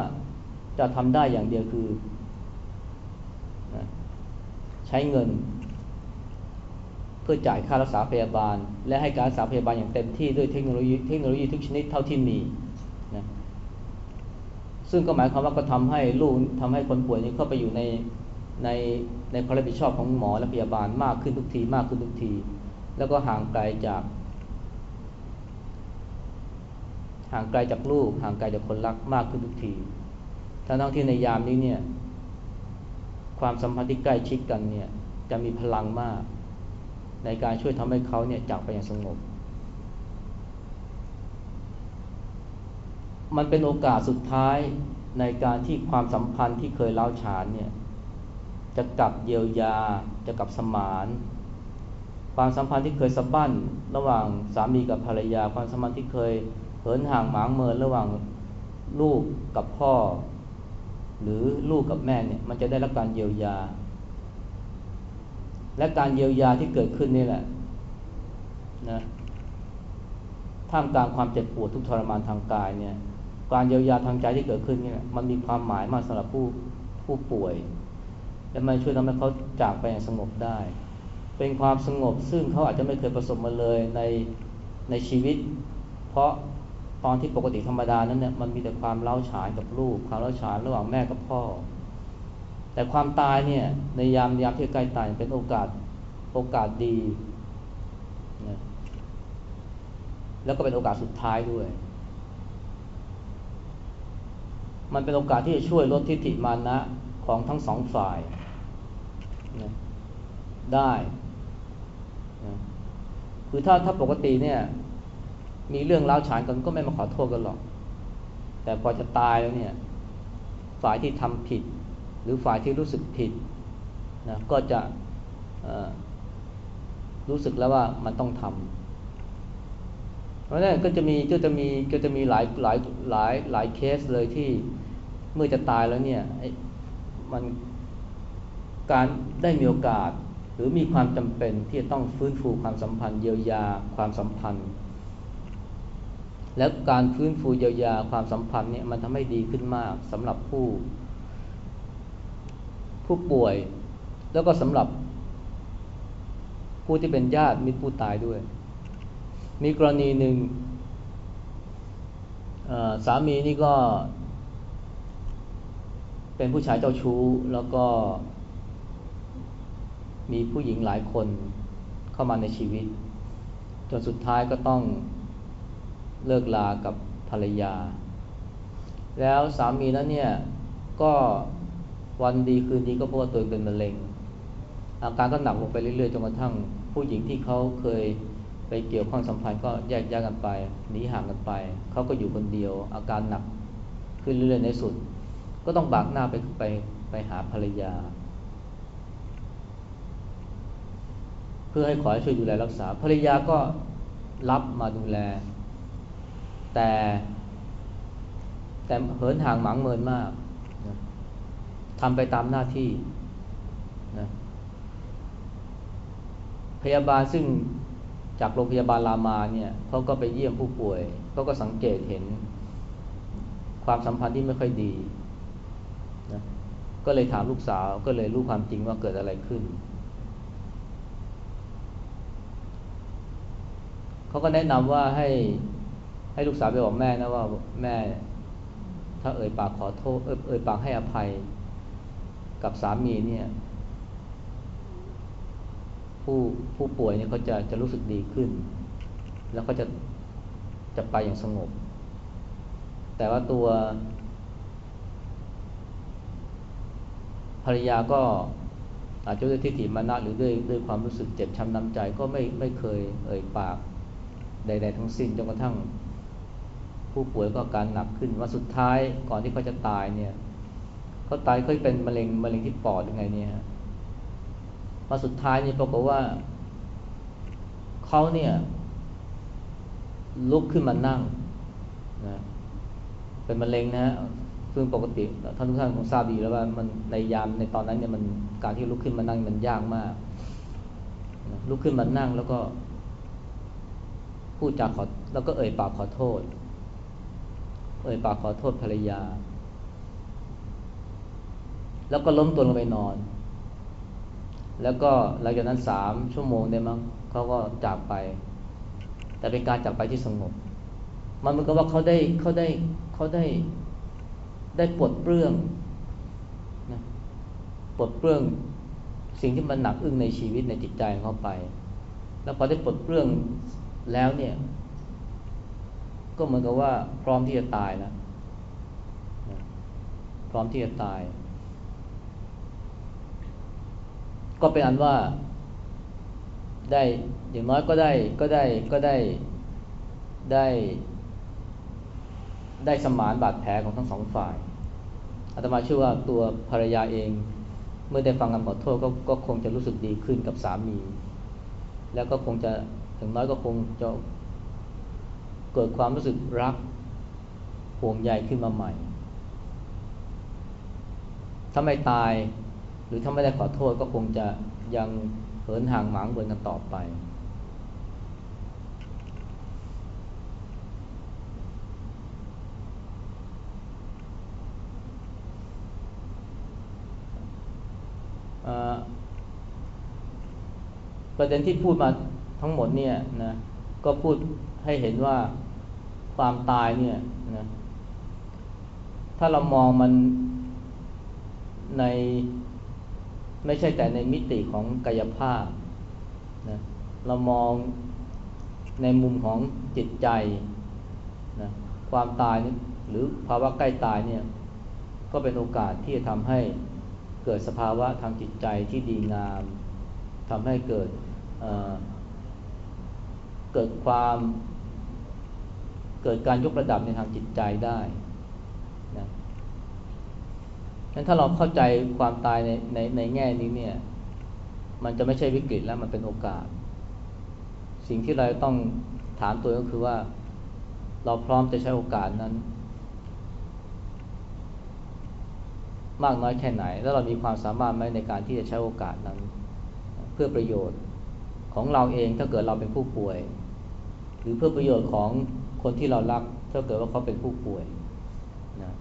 จะทำได้อย่างเดียวคือ ใช้เงิน เพื่อจ่ายค่ารักษาพยาบาล และให้การรักษาพยาบาลอย่างเต็มที่ด้วยเทคโนโลยีเทคโนโลยีทุกชนิดเท่าที่มีนะซึ่งก็หมายความว่าก็ทำให้ลูกทำให้คนป่วยนี้เข้าไปอยู่ในในในความรับผิดชอบของหมอและพยาบาลมากขึ้นทุกทีมากขึ้นทุกที แล้วก็ห่างไกลจาก ห่างไกลจากลูก ห่างไกลจากคนรักมากขึ้นทุกทีทั้งที่ในยามนี้เนี่ยความสัมพันธ์ที่ใกล้ชิดกันเนี่ยจะมีพลังมาก ในการช่วยทำให้เขาเนี่ยจากไปอย่างสงบ มันเป็นโอกาสสุดท้ายในการที่ความสัมพันธ์ที่เคยเล่าฉานเนี่ยจะกลับเยียวยา จะกลับสมาน ความสัมพันธ์ที่เคยสะบั้นระหว่างสามีกับภรรยา ความสัมพันธ์ที่เคย หินห่างหมางเมินระหว่างลูกกับพ่อ หรือลูกกับแม่เนี่ยมันจะได้รับการเยียวยา และการเยียวยาที่เกิดขึ้นนี่แหละนะท่ามกลางความเจ็บปวดทุกทรมานทางกายเนี่ยการเยียวยาทางใจที่เกิดขึ้นเนี่ยมันมีความหมายมากสำหรับผู้ผู้ป่วย และมันช่วยทำให้เขาจากไปอย่างสงบได้ เป็นความสงบซึ่งเขาอาจจะไม่เคยประสบมาเลยในในชีวิต เพราะ อนที่ปกติธรรมดานั้นเนี่ยมันมีแต่ความเล้าฉานกับลูก ความเล้าฉานระหว่างแม่กับพ่อ แต่ความตายเนี่ยในยามยามที่ใกล้ตายเป็นโอกาสโอกาสดีนะแล้วก็เป็นโอกาสสุดท้ายด้วย มันเป็นโอกาสที่จะช่วยลดทิฏฐิมานะของทั้งสองฝ่ายนะได้นะคือถ้าถ้าปกติเนี่ย มีเรื่องเล้าฉานกันก็ไม่มาขอโทษกันหรอก แต่พอจะตายแล้วเนี่ย ฝ่ายที่ทำผิด หรือฝ่ายที่รู้สึกผิดนะก็จะรู้สึกแล้วว่ามันต้องทำเพราะนั้นก็จะมีก็จะมีก็จะมีหลายหลายหลายหลายเคสเลยที่เมื่อจะตายแล้วเนี่ยมันการได้มีโอกาสหรือมีความจำเป็นที่จะต้องฟื้นฟูความสัมพันธ์เยียวยาความสัมพันธ์ และการฟื้นฟูเยียวยาความสัมพันธ์เนี่ยมันทำให้ดีขึ้นมากสำหรับผู้ ผู้ป่วย แล้วก็สำหรับผู้ที่เป็นญาติมิตรผู้ตายด้วย มีกรณีหนึ่งสามีนี่ก็ เป็นผู้ชายเจ้าชู้ แล้วก็ มีผู้หญิงหลายคนเข้ามาในชีวิต จนสุดท้ายก็ต้อง เลิกลากับภรรยา แล้วสามีนั้นเนี่ยก็วันดีคืนดีก็พบว่าตัวเป็นมะเร็ง อาการก็หนักลงไปเรื่อยๆจนกระทั่งผู้หญิงที่เขาเคยไปเกี่ยวข้องสัมพันธ์ก็แยกย้ายกันไปหนีห่างกันไป เขาก็อยู่คนเดียว อาการหนักขึ้นเรื่อยๆในสุด ก็ต้องบากหน้าไปไปไปหาภรรยา เพื่อให้ขอให้ช่วยดูแลรักษาภรรยาก็รับมาดูแล แต่ แต่เหินห่างหมางเมินมากนะทำไปตามหน้าที่นะพยาบาลซึ่งจากโรงพยาบาลรามาเนี่ยเขาก็ไปเยี่ยมผู้ป่วยเขาก็สังเกตเห็นความสัมพันธ์ที่ไม่ค่อยดีนะก็เลยถามลูกสาวก็เลยรู้ความจริงว่าเกิดอะไรขึ้น เขาก็แนะนำว่าให้ ให้ลูกสาวไปบอกแม่นะว่าแม่ ถ้าเอ่ยปากขอโทษ เอ่ยปากให้อภัยกับสามีเนี่ย ผู้ผู้ป่วยเนี่ยเขาจะจะรู้สึกดีขึ้น แล้วก็จะจะไปอย่างสงบ แต่ว่าตัว ภรรยาก็อาจจะด้วยทิฏฐิมานะหรือด้วยด้วยความรู้สึกเจ็บช้ำน้ำใจก็ไม่ไม่เคยเอ่ยปากใด ๆ ทั้งสิ้นจนกระทั่ง ผู้ป่วยก็อาการหนักขึ้นว่าสุดท้ายก่อนที่เขาจะตายเนี่ยเขาตายเขาเป็นมะเร็งมะเร็งที่ปอดยังไงเนี่ยมาสุดท้ายนี่ปรากฏว่าเขาเนี่ย ลุกขึ้นมานั่งนะเป็นมะเร็งนะซึ่งปกติท่านทุกท่านคงทราบดีแล้วว่ามันในยามในตอนนั้นเนี่ยมันการที่ลุกขึ้นมานั่งมันยากมากลุกขึ้นมานั่งแล้วก็พูดจาขอแล้วก็เอ่ยปากขอโทษ เอ่ยปากขอโทษภรรยา แล้วก็ล้มตัวลงไปนอน แล้วก็หลังจากนั้นสามชั่วโมงได้มั้งเขาก็จากไป แต่เป็นการจากไปที่สงบ มันเหมือนกับว่าเขาได้เขาได้เขาได้ได้ปลดเปลื้องนะปลดเปลื้องสิ่งที่มันหนักอึ้งในชีวิตในจิตใจของเขาไป แล้วพอได้ปลดเปลื้องแล้วเนี่ย ก็เหมือนกับว่าพร้อมที่จะตายแล้วพร้อมที่จะตาย ก็เป็นอันว่าได้อย่างน้อยก็ได้ก็ได้ก็ได้ได้ ได้สมานบาดแผลของทั้งสองฝ่ายอาตมาเชื่อว่าตัวภรรยาเอง เมื่อได้ฟังคำขอโทษก็ก็คงจะรู้สึกดีขึ้นกับสามี แล้วก็คงจะถึงน้อยก็คงจะ เกิดความรู้สึกรักห่วงใยขึ้นมาใหม่ ถ้าไม่ตายหรือถ้าไม่ได้ขอโทษก็คงจะยังเหินห่างหมางเบินกันต่อไป ประเด็นที่พูดมาทั้งหมดเนี่ยนะก็พูดให้เห็นว่า ความตายเนี่ยนะถ้าเรามองมันในไม่ใช่แต่ในมิติของกายภาพนะเรามองในมุมของจิตใจนะความตายหรือภาวะใกล้ตายเนี่ยก็เป็นโอกาสที่จะทำให้เกิดสภาวะทางจิตใจที่ดีงามทำให้เกิดเเกิดความ เกิดการยกระดับในทางจิตใจได้นะงั้นถ้าเราเข้าใจความตายในในในแง่นี้เนี่ย มันจะไม่ใช่วิกฤตแล้วมันเป็นโอกาส สิ่งที่เราต้องถามตัวก็คือว่า เราพร้อมจะใช้โอกาสนั้น มากน้อยแค่ไหน แล้วเรามีความสามารถไหมในการที่จะใช้โอกาสนั้น เพื่อประโยชน์ของเราเองถ้าเกิดเราเป็นผู้ป่วย หรือเพื่อประโยชน์ของ คนที่เรารักถ้าเกิดว่าเขาเป็นผู้ป่วยนะ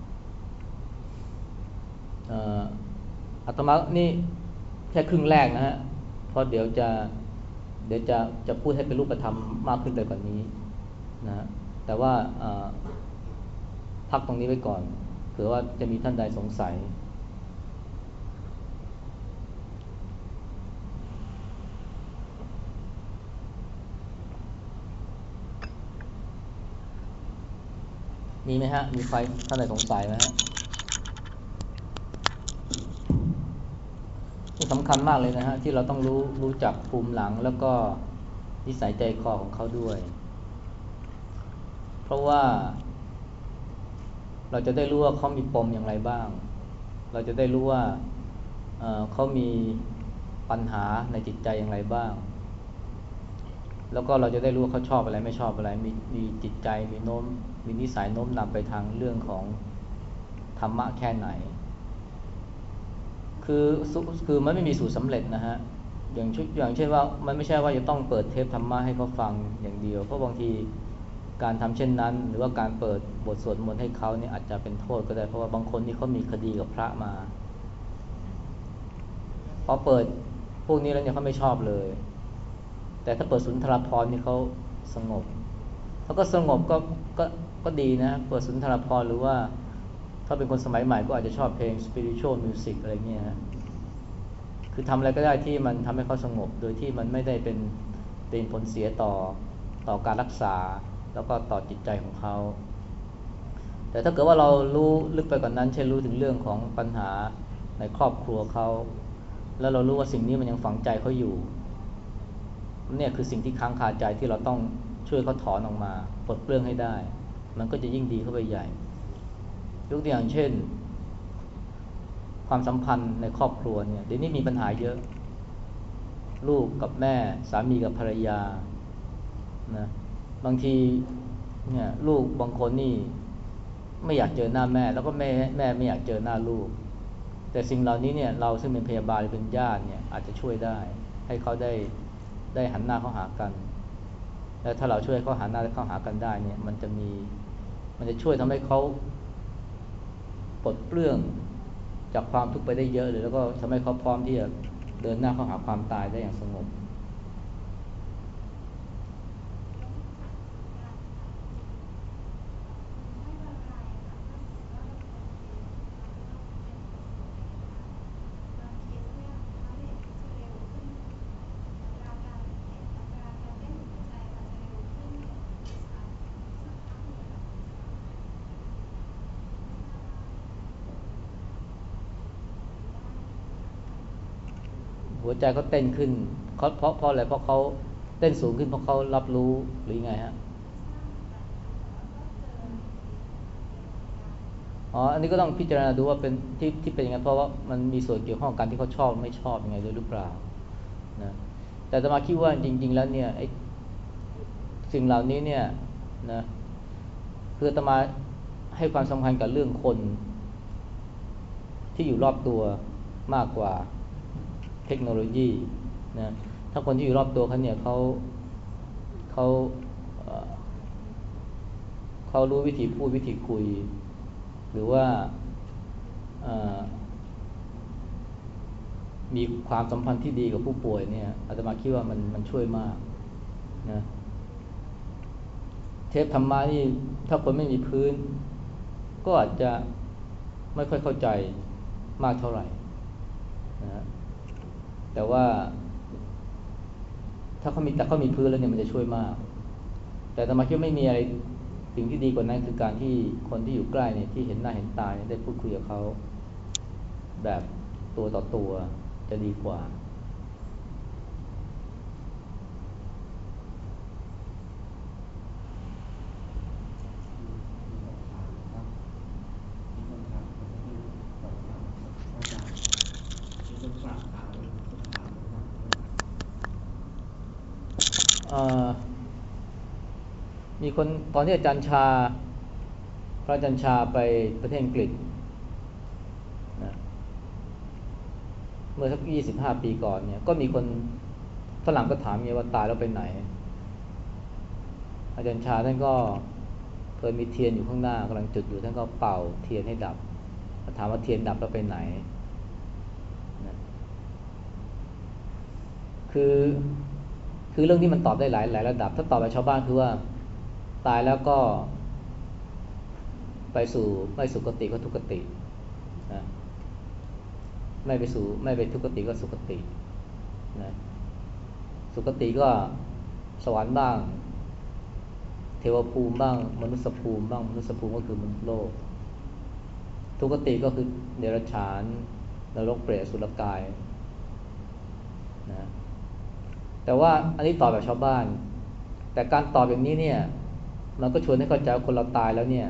อัตมานี่แค่ครึ่งแรกนะฮะเพราะเดี๋ยวจะเดี๋ยวจะจะพูดให้เป็นรูปธรรมมากขึ้นไปกว่านนี้นะแต่ว่าพักตรงนี้ไว้ก่อนเผื่อว่าจะมีท่านใดสงสัย มีไหมฮะ มีใครท่านใดสงสัยไหมฮะนี่สำคัญมากเลยนะฮะ ที่เราต้องรู้รู้จักภูมิหลังแล้วก็นิสัยใจคอของเขาด้วย เพราะว่า เราจะได้รู้ว่าเขามีปมอย่างไรบ้าง เราจะได้รู้ว่าเเขามีปัญหาในจิตใจอย่างไรบ้าง แล้วก็เราจะได้รู้ว่าเขาชอบอะไรไม่ชอบอะไร มีมีจิตใจมีโน้ม มีนิสัยโน้มนำไปทางเรื่องของธรรมะแค่ไหน คือคือมันไม่มีสูตรสาเร็จนะฮะอย่างอย่างเช่นว่ามันไม่ใช่ว่าจะต้องเปิดเทปธรรมะให้เขาฟังอย่างเดียว เพราะบางทีการทำเช่นนั้น หรือว่าการเปิดบทสวดมนต์ให้เขาเนี่ยอาจจะเป็นโทษก็ได้เพราะว่าบางคนนี่เขามีคดีกับพระมาพอเปิดพวกนี้แล้วเนี่ยเขาไม่ชอบเลย แต่ถ้าเปิดสุนทรภรณ์นี่เขาสงบเขาก็สงบก็ก็ ก็ดีนะ เปิดสุนทรภรณ์หรือว่าถ้าเป็นคนสมัยใหม่ก็อาจจะชอบเพลง spiritual music อะไรเงี้ยฮะคือทำอะไรก็ได้ที่มันทำให้เขาสงบ โดยที่มันไม่ได้เป็นเป็นผลเสียต่อต่อการรักษา แล้วก็ต่อจิตใจของเขา แต่ถ้าเกิดว่าเรารู้ลึกไปกว่านนั้น เช่นรู้ถึงเรื่องของปัญหาในครอบครัวเขา แล้วเรารู้ว่าสิ่งนี้มันยังฝังใจเขาอยู่เนี่ยคือสิ่งที่ค้างคาใจที่เราต้องช่วยเขาถอนออกมาปลดเปลื้องให้ได้ มันก็จะยิ่งดีเข้าไปใหญ่ ยกตัวอย่างเช่น ความสัมพันธ์ในครอบครัวเนี่ยเดี๋ยวนี้มีปัญหาเยอะ ลูกกับแม่สามีกับภรรยานะบางทีเนี่ยลูกบางคนนี่ไม่อยากเจอหน้าแม่ แล้วก็แม่แม่ไม่อยากเจอหน้าลูก แต่สิ่งเหล่านี้เนี่ยเราซึ่งเป็นพยาบาลหรือเป็นญาติเนี่ยอาจจะช่วยได้ ให้เขาได้ได้หันหน้าเข้าหากัน แล้วถ้าเราช่วยเขาหันหน้าเข้าหากันได้เนี่ยมันจะมี มันจะช่วยทำให้เขาปลดเปลื้องจากความทุกข์ไปได้เยอะเลย แล้วก็ทำให้เขาพร้อมที่จะเดินหน้าเข้าหาความตายได้อย่างสงบ วใจเขาเต้นขึ้นเขาเพราะเพราะอะไรเพราะเขาเต้นสูงขึ้นเพราะเขารับรู้หรือไงฮะอ๋ออันนี้ก็ต้องพิจารณาดูว่าเป็นที่ที่เป็นอย่างนั้นเพราะว่ามันมีส่วนเกี่ยวข้องกันที่เขาชอบไม่ชอบยังไงด้วยหรือเปล่านะแต่ตมาคิดว่าจริง ๆ แล้วเนี่ยไอ้สิ่งเหล่านี้เนี่ยนะคือตมาให้ความสำคัญกับเรื่องคนที่อยู่รอบตัวมากกว่า เทคโนโลยีนะถ้าคนที่อยู่รอบตัวเขาเนี่ยเขาเขาเขารู้วิธีพูดวิธีคุย หรือว่ามีความสัมพันธ์ที่ดีกับผู้ป่วยเนี่ยอาตมาคิดว่ามันมันช่วยมากนะเทปธรรมะนี่ถ้าคนไม่มีพื้น ก็อาจจะไม่ค่อยเข้าใจมากเท่าไหร่นะ แต่ว่า ถ้าเขามีแต่เขามีพื้นแล้วเนี่ยมันจะช่วยมาก แต่ธรรมะคิดไม่มีอะไรสิ่งที่ดีกว่านั้นคือการที่คนที่อยู่ใกล้เนี่ยที่เห็นหน้าเห็นตาได้พูดคุยกับเขาแบบตัวต่อตัวจะดีกว่า มีคนตอนที่อาจารย์ชา พระอาจารย์ชาไปประเทศอังกฤษนะเมื่อสักยี่สิบห้าปีก่อนเนี่ย ก็มีคนฝรั่งก็ถามเมียว่าตายแล้วไปไหน อาจารย์ชาท่านก็เคยมีเทียนอยู่ข้างหน้ากำลังจุดอยู่ท่านก็เป่าเทียนให้ดับ ถามว่าเทียนดับแล้วไปไหนนะคือ คือเรื่องที่มันตอบได้หลายหลายระดับ ถ้าตอบไปชาวบ้านคือว่าตายแล้วก็ ไปสู่ไม่สุคติก็ทุกตินะไม่ไปสู่ไม่ไปทุกติก็สุคตินะสุคติก็สวรรค์บ้าง เทวภูมิบ้าง มนุษยภูมิบ้าง มนุษยภูมิก็คือมนุษย์โลก ทุกติก็คือเดรัจฉานนรกเปรตสุรกายนะ แต่ว่าอันนี้ตอบแบบชาวบ้าน แต่การตอบอย่างนี้เนี่ย มันก็ชวนให้เข้าใจว่าคนเราตายแล้วเนี่ย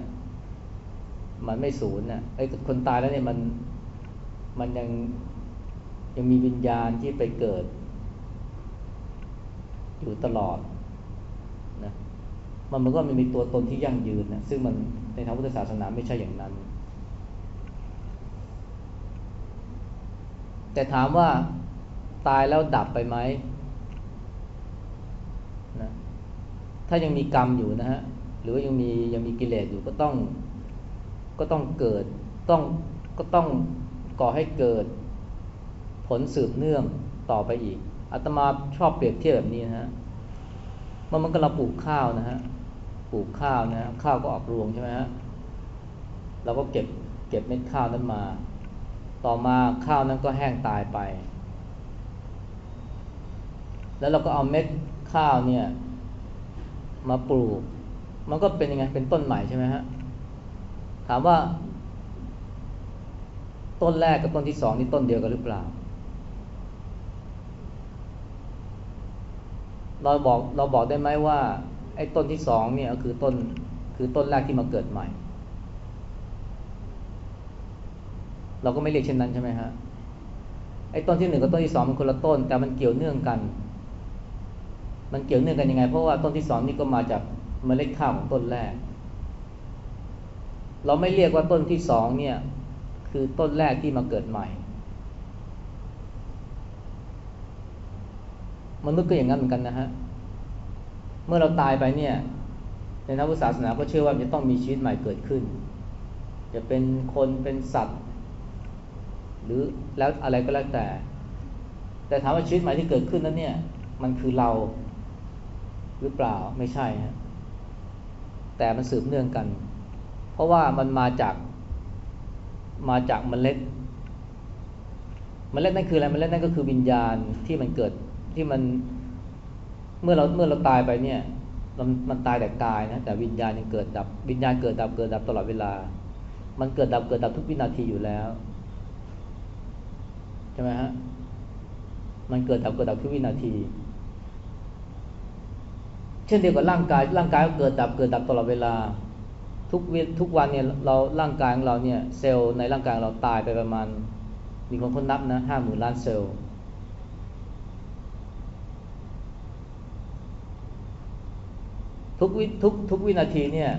มันไม่สูญนะไอ้คนตายแล้วเนี่ยมันมันยังยังมีวิญญาณที่ไปเกิด อยู่ตลอดนะมันมันก็ไม่มีตัวตนที่ยั่งยืนนะซึ่งมันในทางพุทธศาสนาไม่ใช่อย่างนั้น แต่ถามว่าตายแล้วดับไปไหม นะถ้ายังมีกรรมอยู่นะฮะหรือว่ายังมียังมีกิเลสอยู่ก็ต้องก็ต้องเกิดต้องก็ต้องก่อให้เกิดผลสืบเนื่องต่อไปอีกอาตมาชอบเปรียบเทียบแบบนี้นะฮะมันมันก็เราปลูกข้าวนะฮะปลูกข้าวนะข้าวก็ออกรวงใช่ไหมฮะเราก็เก็บเก็บเม็ดข้าวนั้นมา ต่อมาข้าวนั้นก็แห้งตายไป แล้วเราก็เอาเม็ด ข้าวเนี่ย มาปลูก มันก็เป็นยังไงเป็นต้นใหม่ใช่ไหมฮะถามว่าต้นแรกกับต้นที่สองนี่ต้นเดียวกันหรือเปล่า เราบอกเราบอกได้ไหมว่าไอ้ต้นที่สองเนี่ยคือต้นคือต้นแรกที่มาเกิดใหม่ เราก็ไม่เรียกเช่นนั้นใช่ไหมฮะไอ้ต้นที่หนึ่งกับต้นที่สองมันคนละต้น แต่มันเกี่ยวเนื่องกัน มันเกี่ยวเนื่องกันยังไง เพราะว่าต้นที่สองนี่ก็มาจากเมล็ดข้าวของต้นแรก เราไม่เรียกว่าต้นที่สองเนี่ยคือต้นแรกที่มาเกิดใหม่ มนุษย์ก็อย่างนั้นเหมือนกันนะฮะ เมื่อเราตายไปเนี่ย ในนักพุทธศาสนาก็เชื่อว่าจะต้องมีชีวิตใหม่เกิดขึ้น จะเป็นคนเป็นสัตว์ หรือแล้วอะไรก็แล้วแต่ แต่ถามว่าชีวิตใหม่ที่เกิดขึ้นนั้นเนี่ย มันคือเรา หรือเปล่าไม่ใช่ฮะแต่มันสืบเนื่องกัน เพราะว่ามันมาจากมาจากเมล็ดเมล็ดนั่นคืออะไรเมล็ดนั่นก็คือวิญญาณที่มันเกิดที่มันเมื่อเราเมื่อเราตายไปเนี่ยมันมันตายแต่กายนะแต่วิญญาณยังเกิดดับ วิญญาณเกิดดับเกิดดับตลอดเวลา มันเกิดดับเกิดดับทุกวินาทีอยู่แล้วใช่ไหมฮะมันเกิดดับเกิดดับทุกวินาที เช่นเดียวกับร่างกาย ร่างกายก็เกิดดับเกิดดับตลอดเวลา ทุกทุกวันเนี่ยเราร่างกายของเราเนี่ยเซลล์ในร่างกายเราตายไปประมาณ มีคนคนนับนะห้าหมื่นล้านเซลล์ทุกวิทุกทุกวินาทีเนี่ย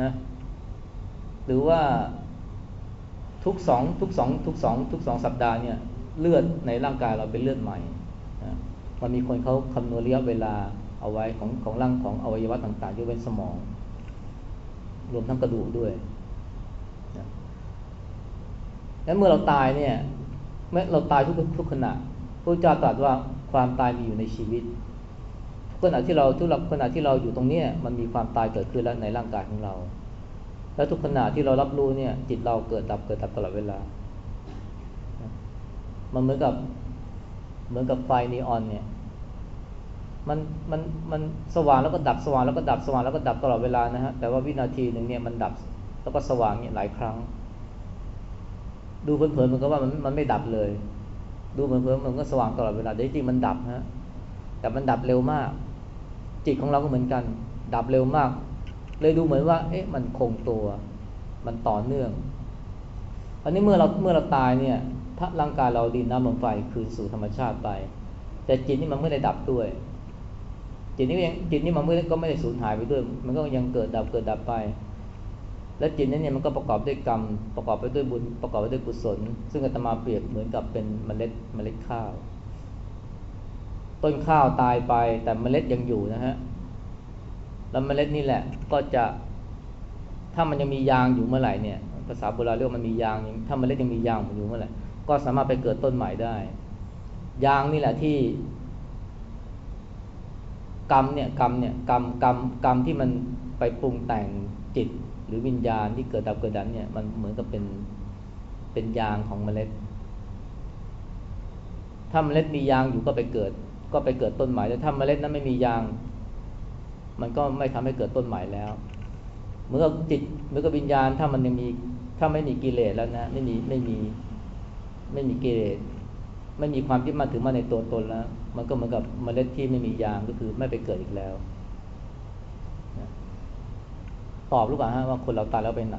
นะหรือว่าทุกสองทุกสองทุกสองทุกสองสัปดาห์เนี่ยเลือดในร่างกายเราเป็นเลือดใหม่นะมันมีคนเขาคำนวณระยะเวลา เอาไว้ของของร่างของอวัยวะต่างๆยกเว้นสมอง รวมทั้งกระดูกด้วยนะแล้วเมื่อเราตายเนี่ยเมื่อเราตายทุกทุกขณะพระเจ้าตรัสว่าความตายมีอยู่ในชีวิตขณะที่เราทุกขณะที่เราอยู่ตรงนี้มันมีความตายเกิดขึ้นแล้วในร่างกายของเรา แล้วทุกขณะที่เรารับรู้เนี่ย จิตเราเกิดดับเกิดดับตลอดเวลา มันเหมือนกับเหมือนกับไฟนีออนเนี่ย มันมันมันสว่างแล้วก็ดับสว่างแล้วก็ดับสว่างแล้วก็ดับตลอดเวลานะฮะแต่ว่าวินาทีหนึ่งเนี่ยมันดับแล้วก็สว่างเนี่ยหลายครั้ง ดูเพลินๆมันก็ว่ามันมันไม่ดับเลย ดูเพลินๆมันก็สว่างตลอดเวลาแต่จริงมันดับฮะแต่มันดับเร็วมาก จิตของเราก็เหมือนกัน ดับเร็วมาก เลยดูเหมือนว่า เอ๊ะมันคงตัว มันต่อเนื่องอันนี้เมื่อเราเมื่อเราตายเนี่ยถ้าร่างกายเราดินน้ำลมไฟคืนสู่ธรรมชาติไป แต่จิตนี่มันไม่ได้ดับด้วย จิตนี้ยังจิตนี้มันไม่ก็ไม่ได้สูญหายไปด้วย มันก็ยังเกิดดับเกิดดับไป และจิตนั้นเนี่ยมันก็ประกอบด้วยกรรม ประกอบไปด้วยบุญประกอบไปด้วยกุศล ซึ่งอาตมาเปรียบเหมือนกับเป็นเมล็ดเมล็ดข้าว ต้นข้าวตายไปแต่เมล็ดยังอยู่นะฮะแล้วเมล็ดนี่แหละก็จะถ้ามันยังมียางอยู่เมื่อไหร่เนี่ยภาษาโบราณเรียกมันมียางถ้าเมล็ดยังมียางอยู่เมื่อไหร่ก็สามารถไปเกิดต้นใหม่ได้ ยางนี่แหละที่ กรรมเนี่ยกรรมเนี่ยกรรมกรรมกรรมที่มันไปปรุงแต่งจิตหรือวิญญาณที่เกิดดับเกิดดับเนี่ยมันเหมือนกับเป็นเป็นยางของเมล็ด ถ้าเมล็ดมียางอยู่ก็ไปเกิด ก็ไปเกิดต้นใหม่แต่ถ้าเมล็ดนั้นไม่มียาง มันก็ไม่ทำให้เกิดต้นใหม่แล้วเหมือนกับจิตเหมือนกับวิญญาณถ้ามันยังมีถ้าไม่มีกิเลสแล้วนะไม่มีไม่มีไม่มีกิเลสไม่มีความที่มาถือมาในตัวตนแล้ว มันก็เหมือนกับเมล็ดที่ไม่มียางก็คือไม่ไปเกิดอีกแล้วตอบรู้ป่ะฮะว่าคนเราตายแล้วไปไหน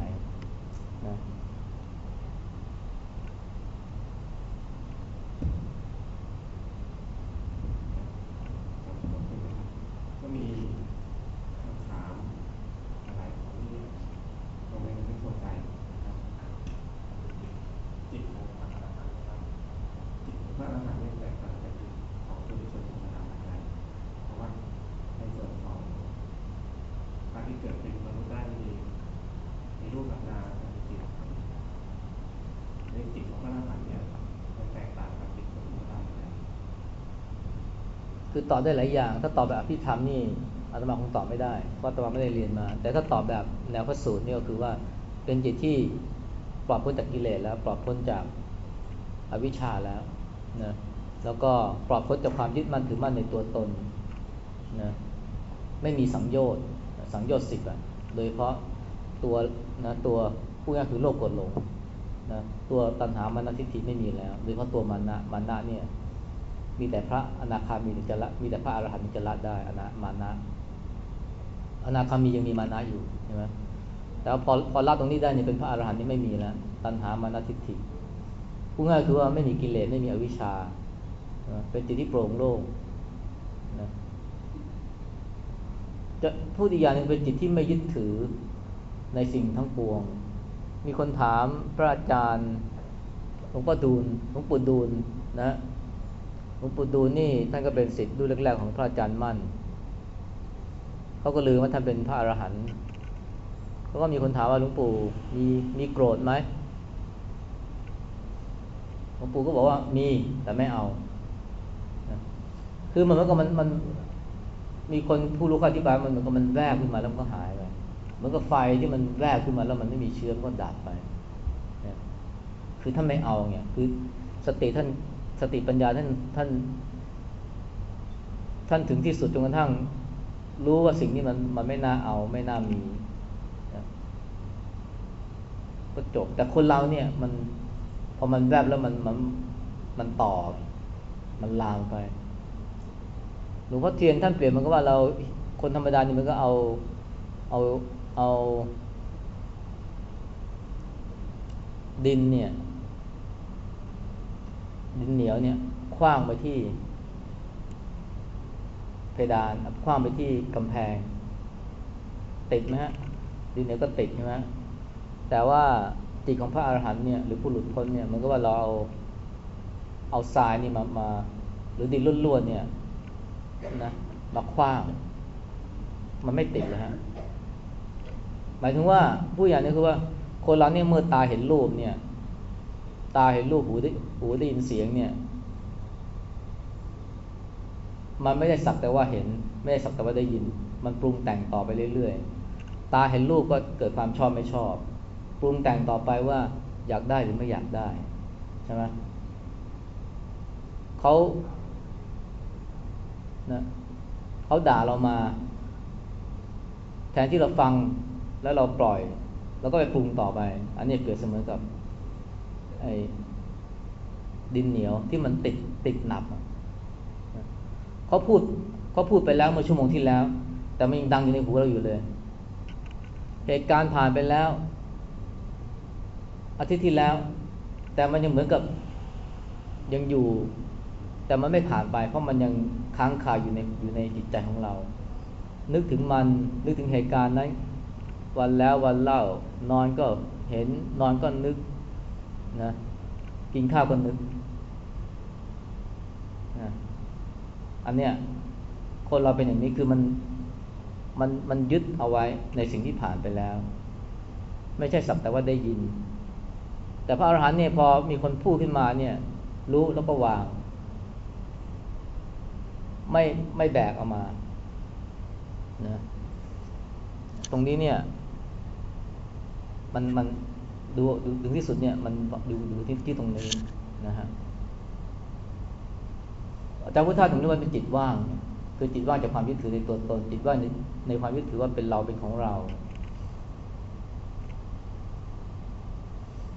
ตอบได้หลายอย่าง ถ้าตอบแบบพิธรรมนี่อาตมาคงตอบไม่ได้ เพราะอาตมาไม่ได้เรียนมา แต่ถ้าตอบแบบแนวพระสูตรนี่ก็คือว่าเป็นจิตที่ปลอดพ้นจากกิเลสแล้วปลอดพ้นจากอวิชชาแล้วนะแล้วก็ปลอดพ้นจากความยึดมั่นถือมั่นในตัวตนนะไม่มีสังโยชน์สังโยชน์สิบอะโดยเพราะตัวนะตัวผู้ง่ายคือโลกกดหลงนะตัวตัณหามันทิฏฐิไม่มีแล้ว โดยเพราะตัวมานะมานะเนี่ย มีแต่พระอนาคามีจะละมีแต่พระอรหันต์จะละได้อนามานะ อนาคามียังมีมานะอยู่ใช่ไหมแต่พอพอละตรงนี้ได้เนี่ยเป็นพระอรหันต์นี่ไม่มีแล้วตัณหามานะทิฏฐิพูดง่ายคือว่าไม่มีกิเลสไม่มีอวิชชา เป็นจิตที่โปร่งโล่งนะจะพูดอีกอย่างนึงเป็นจิตที่ไม่ยึดถือในสิ่งทั้งปวง มีคนถามพระอาจารย์หลวงพ่อดูลหลวงปู่ดูลนะ หลวงปู่ดูนี่ท่านก็เป็นศิษย์รุ่นแรกๆของพระอาจารย์มั่นเขาก็ลือว่าท่านเป็นพระอรหันต์เขาก็มีคนถามว่าหลวงปู่มีมีโกรธไหมหลวงปู่ก็บอกว่ามีแต่ไม่เอา คือมันเหมือนกับมันมันมีคนผู้รู้อธิบายมันเหมือนกับมันแวบขึ้นมาแล้วมันก็หายไปมือนกับไฟที่มันแวบขึ้นมาแล้วมันไม่มีเชื้อมันก็ดับไป คือท่านไม่เอาเนี่ย คือสติท่าน สติปัญญาท่านท่านท่านถึงที่สุดจนกระทั่ง รู้ว่าสิ่งนี้มันมันไม่น่าเอาไม่น่ามีก็จบแต่คนเราเนี่ยมันพอมันแวบแล้วมันมันมันต่อ มันลามไปหลวงพ่อเทียนท่านเปลี่ยนมันก็ว่าเราคนธรรมดานี่มันก็เอาเอาเอา ดินเนี่ย ดินเหนียวเนี่ยคว้างไปที่ เพดานคว้างไปที่กำแพง ติดไหมฮะดินเหนียวก็ติดใช่ไหมแต่ว่าจิตของพระอรหันต์เนี่ยหรือผู้หลุดพ้นเนี่ยมันก็ว่าเราเอาเอาทรายนี่มามา หรือดินล้วนๆเนี่ยนะมาคว้าง มันไม่ติดเลยฮะหมายถึงว่าผู้อย่นี้คือว่า คนเราเนี่ยเมื่อตาเห็นรูปเนี่ย ตาเห็นรูปหูได้หูได้ยินเสียงเนี่ย มันไม่ได้สักแต่ว่าเห็น ไม่ได้สักแต่ว่าได้ยิน มันปรุงแต่งต่อไปเรื่อยๆ ตาเห็นรูปก็เกิดความชอบไม่ชอบ ปรุงแต่งต่อไปว่าอยากได้หรือไม่อยากได้ใช่ไหมเขานะเขาด่าเรามา แทนที่เราฟังแล้วเราปล่อย แล้วก็ไปปรุงต่อไป อันนี้เกิดเสมอกับ ไอ้ดินเหนียวที่มันติดติดหนับเขาพูดเขาพูดไปแล้วเมื่อชั่วโมงที่แล้ว แต่มันยังดังอยู่ในหูเราอยู่เลย เหตุการณ์ผ่านไปแล้ว อาทิตย์ที่แล้ว แต่มันยังเหมือนกับยังอยู่ แต่มันไม่ผ่านไป เพราะมันยังค้างคาอยู่ในอยู่ในจิตใจของเรา นึกถึงมันนึกถึงเหตุการณ์นั้นวันแล้ววันเล่านอนก็เห็นนอนก็นึก นะกินข้าวก็นึกนะอันเนี้ยคนเราเป็นอย่างนี้คือมันมันมันยึดเอาไว้ในสิ่งที่ผ่านไปแล้ว ไม่ใช่สักแต่ว่าได้ยิน แต่พระอรหันต์เนี่ยพอมีคนพูดขึ้นมาเนี่ย รู้แล้วก็วาง ไม่ไม่แบกออกมานะตรงนี้เนี่ย มันมัน ดูดูที่สุดเนี่ยมันดูดูที่ที่ตรงนี้นะฮะอาจารย์พุทธาถึงเรียกว่าเป็นจิตว่าง คือจิตว่างจากความยึดถือในตัวตน จิตว่างในในความยึดถือว่าเป็นเราเป็นของเรา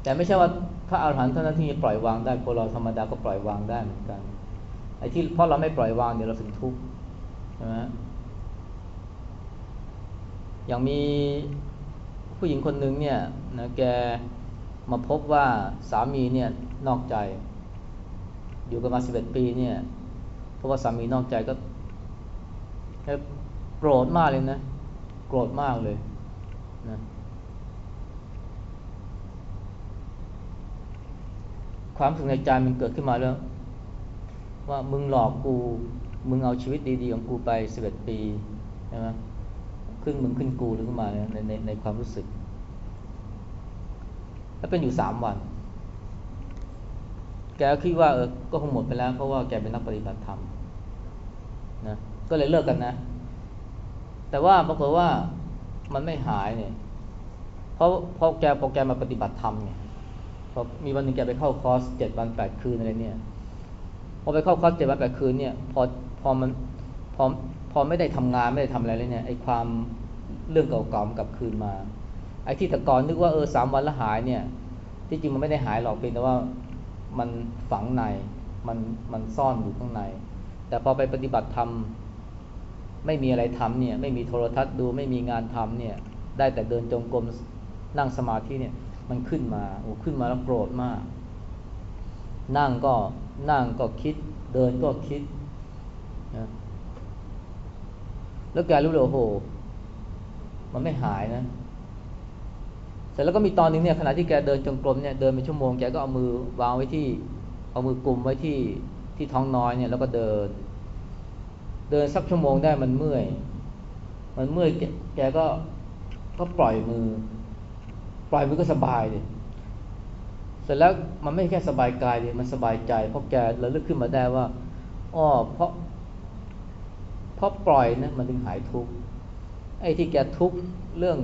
แต่ไม่ใช่ว่าพระอาหารหันต์เท่านั้นที่ปล่อยวางได้คนเราธรรมดาก็ปล่อยวางได้เหมือนกันไอ้ที่เพราะเราไม่ปล่อยวางเดี๋ยวเราถึงทุกข์ใช่ไหมอย่างมี ผู้หญิงคนหนึ่งเนี่ยนะแกมาพบว่าสามีเนี่ยนอกใจ อยู่กันมาสิบเอ็ดปีเนี่ยเพราะว่าสามีนอกใจก็โกรธมากเลยนะ โกรธมากเลยนะความสึกในใจมันเกิดขึ้นมาแล้ว ว่ามึงหลอกกู มึงเอาชีวิตดีๆของกูไปสิบเอ็ดปีใช่ไหม ขึ้นมึงขึ้นกูหรือขึ้นมาในในในความรู้สึก แล้วเป็นอยู่สามวัน แกคิดว่าเออก็คงหมดไปแล้วเพราะว่าแกเป็นนักปฏิบัติธรรมนะก็เลยเลิกกันนะ แต่ว่าปรากฏว่ามันไม่หายเนี่ยเพราะเพราะแกพอแกมาปฏิบัติธรรมเนี่ยพอมีวันหนึ่งแกไปเข้าคอร์สเจ็ดวันแปดคืนอะไรเนี่ยพอไปเข้าคอร์สเจ็ดวันแปดคืนเนี่ยพอพอมันพอ พอไม่ได้ทำงานไม่ได้ทำอะไรเลยเนี่ยไอ้ความเรื่องเก่าๆกลับคืนมา ไอ้ที่ต่ก่อนนึกว่าเออสามวันละหายเนี่ย ที่จริงมันไม่ได้หายหรอกเพียงแต่ว่ามันฝังในมันมันซ่อนอยู่ข้างใน แต่พอไปปฏิบัติธรรมไม่มีอะไรทำเนี่ย ไม่มีโทรทัศน์ดูไม่มีงานทำเนี่ย ได้แต่เดินจงกรมนั่งสมาธิเนี่ย มันขึ้นมาโอ้ขึ้นมาแล้วโกรธมาก นั่งก็นั่งก็คิด เดินก็คิดนะ แล้วแกรู้เลยโอ้โห มันไม่หายนะ เสร็จแล้วก็มีตอนนึงเนี่ยขณะที่แกเดินจงกรมเนี่ยเดินไปชั่วโมงแกก็เอามือวางไว้ที่ เอามือกลุ่มไว้ที่ที่ท้องน้อยเนี่ย แล้วก็เดิน เดินสักชั่วโมงได้มันเมื่อย มันเมื่อยแกก็ก็ปล่อยมือ ปล่อยมือก็สบายเลยเสร็จแล้วมันไม่แค่สบายกายเลยมันสบายใจ เพราะแกระลึกขึ้นมาได้ว่าอ้อเพราะ เพราะปล่อยนะมันถึงหายทุกข์ไอ้ที่แกทุกข์เรื่อง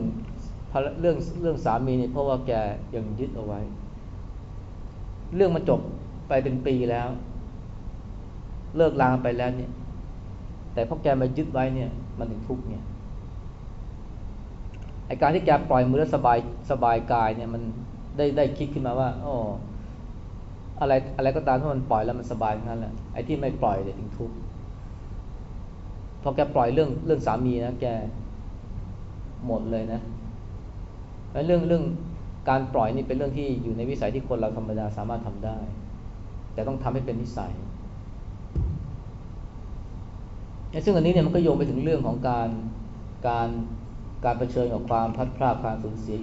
เรื่องเรื่องสามีเนี่ยเพราะว่าแกยังยึดเอาไว้ เรื่องมันจบไปเป็นปีแล้ว เลิกลางไปแล้วเนี่ย แต่พอแกมายึดไว้เนี่ย มันถึงทุกข์เนี่ยไอการที่แกปล่อยมือแล้วสบายสบายกายเนี่ยมันได้ได้คิดขึ้นมาว่าอ๋ออะไรอะไรก็ตามที่มันปล่อยแล้วมันสบายนั่นแหละไอ้ที่ไม่ปล่อยเลยถึงทุกข์ พอแกปล่อยเรื่องเรื่องสามีนะแกหมดเลยนะแล้วเรื่องเรื่องการปล่อยนี่เป็นเรื่องที่อยู่ในวิสัยที่คนเราธรรมดาสามารถทำได้ แต่ต้องทำให้เป็นนิสัยซึ่งอันนี้เนี่ยมันก็โยงไปถึงเรื่องของการการการเผชิญกับความพัดพลาดความสูญเสีย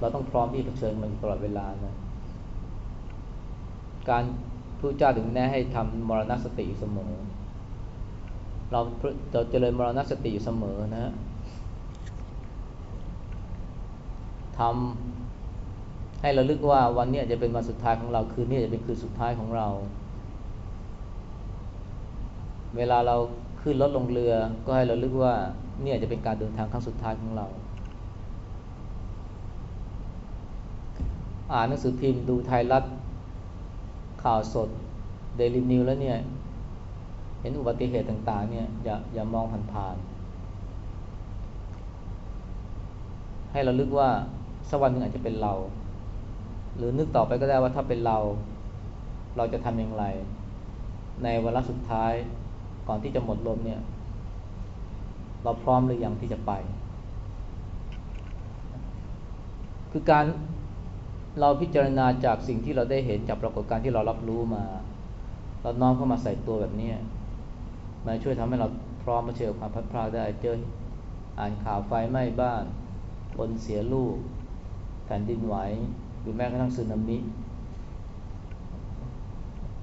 เราต้องพร้อมที่เผชิญมันตลอดเวลานะการพระเจ้าถึงแนะให้ทำมรณสติเสมอ เราเราเจริญมรณสติอยู่เสมอนะทำให้เราลึกว่าวันนี้จะเป็นวันสุดท้ายของเราคืนนี้จะเป็นคืนสุดท้ายของเรา เวลาเราขึ้นรถลงเรือก็ให้เราลึกว่าเนี่ยจะเป็นการเดินทางครั้งสุดท้ายของเรา อ่านหนังสือพิมพ์ดูไทยรัฐข่าวสดเดลินิวแล้วเนี่ย เห็นอุบัติเหตุต่างๆเนี่ยอย่าอย่ามองผ่านๆให้เราลึกว่าสักวันหนึ่งอาจจะเป็นเรา หรือนึกต่อไปก็ได้ว่าถ้าเป็นเรา เราจะทำอย่างไร ในเวลาสุดท้ายก่อนที่จะหมดลมเนี่ย เราพร้อมหรือยังที่จะไป คือการเราพิจารณาจากสิ่งที่เราได้เห็นจากปรากฏการณ์ที่เรารับรู้มา เราน้อมเข้ามาใส่ตัวแบบนี้ มันช่วยทำให้เราพร้อมมาเชิญความพัดพลาดได้เจออ่านข่าวไฟไหม้บ้านคนเสียลูก แผ่นดินไหวหรือแม้กระทั่งสึนามิ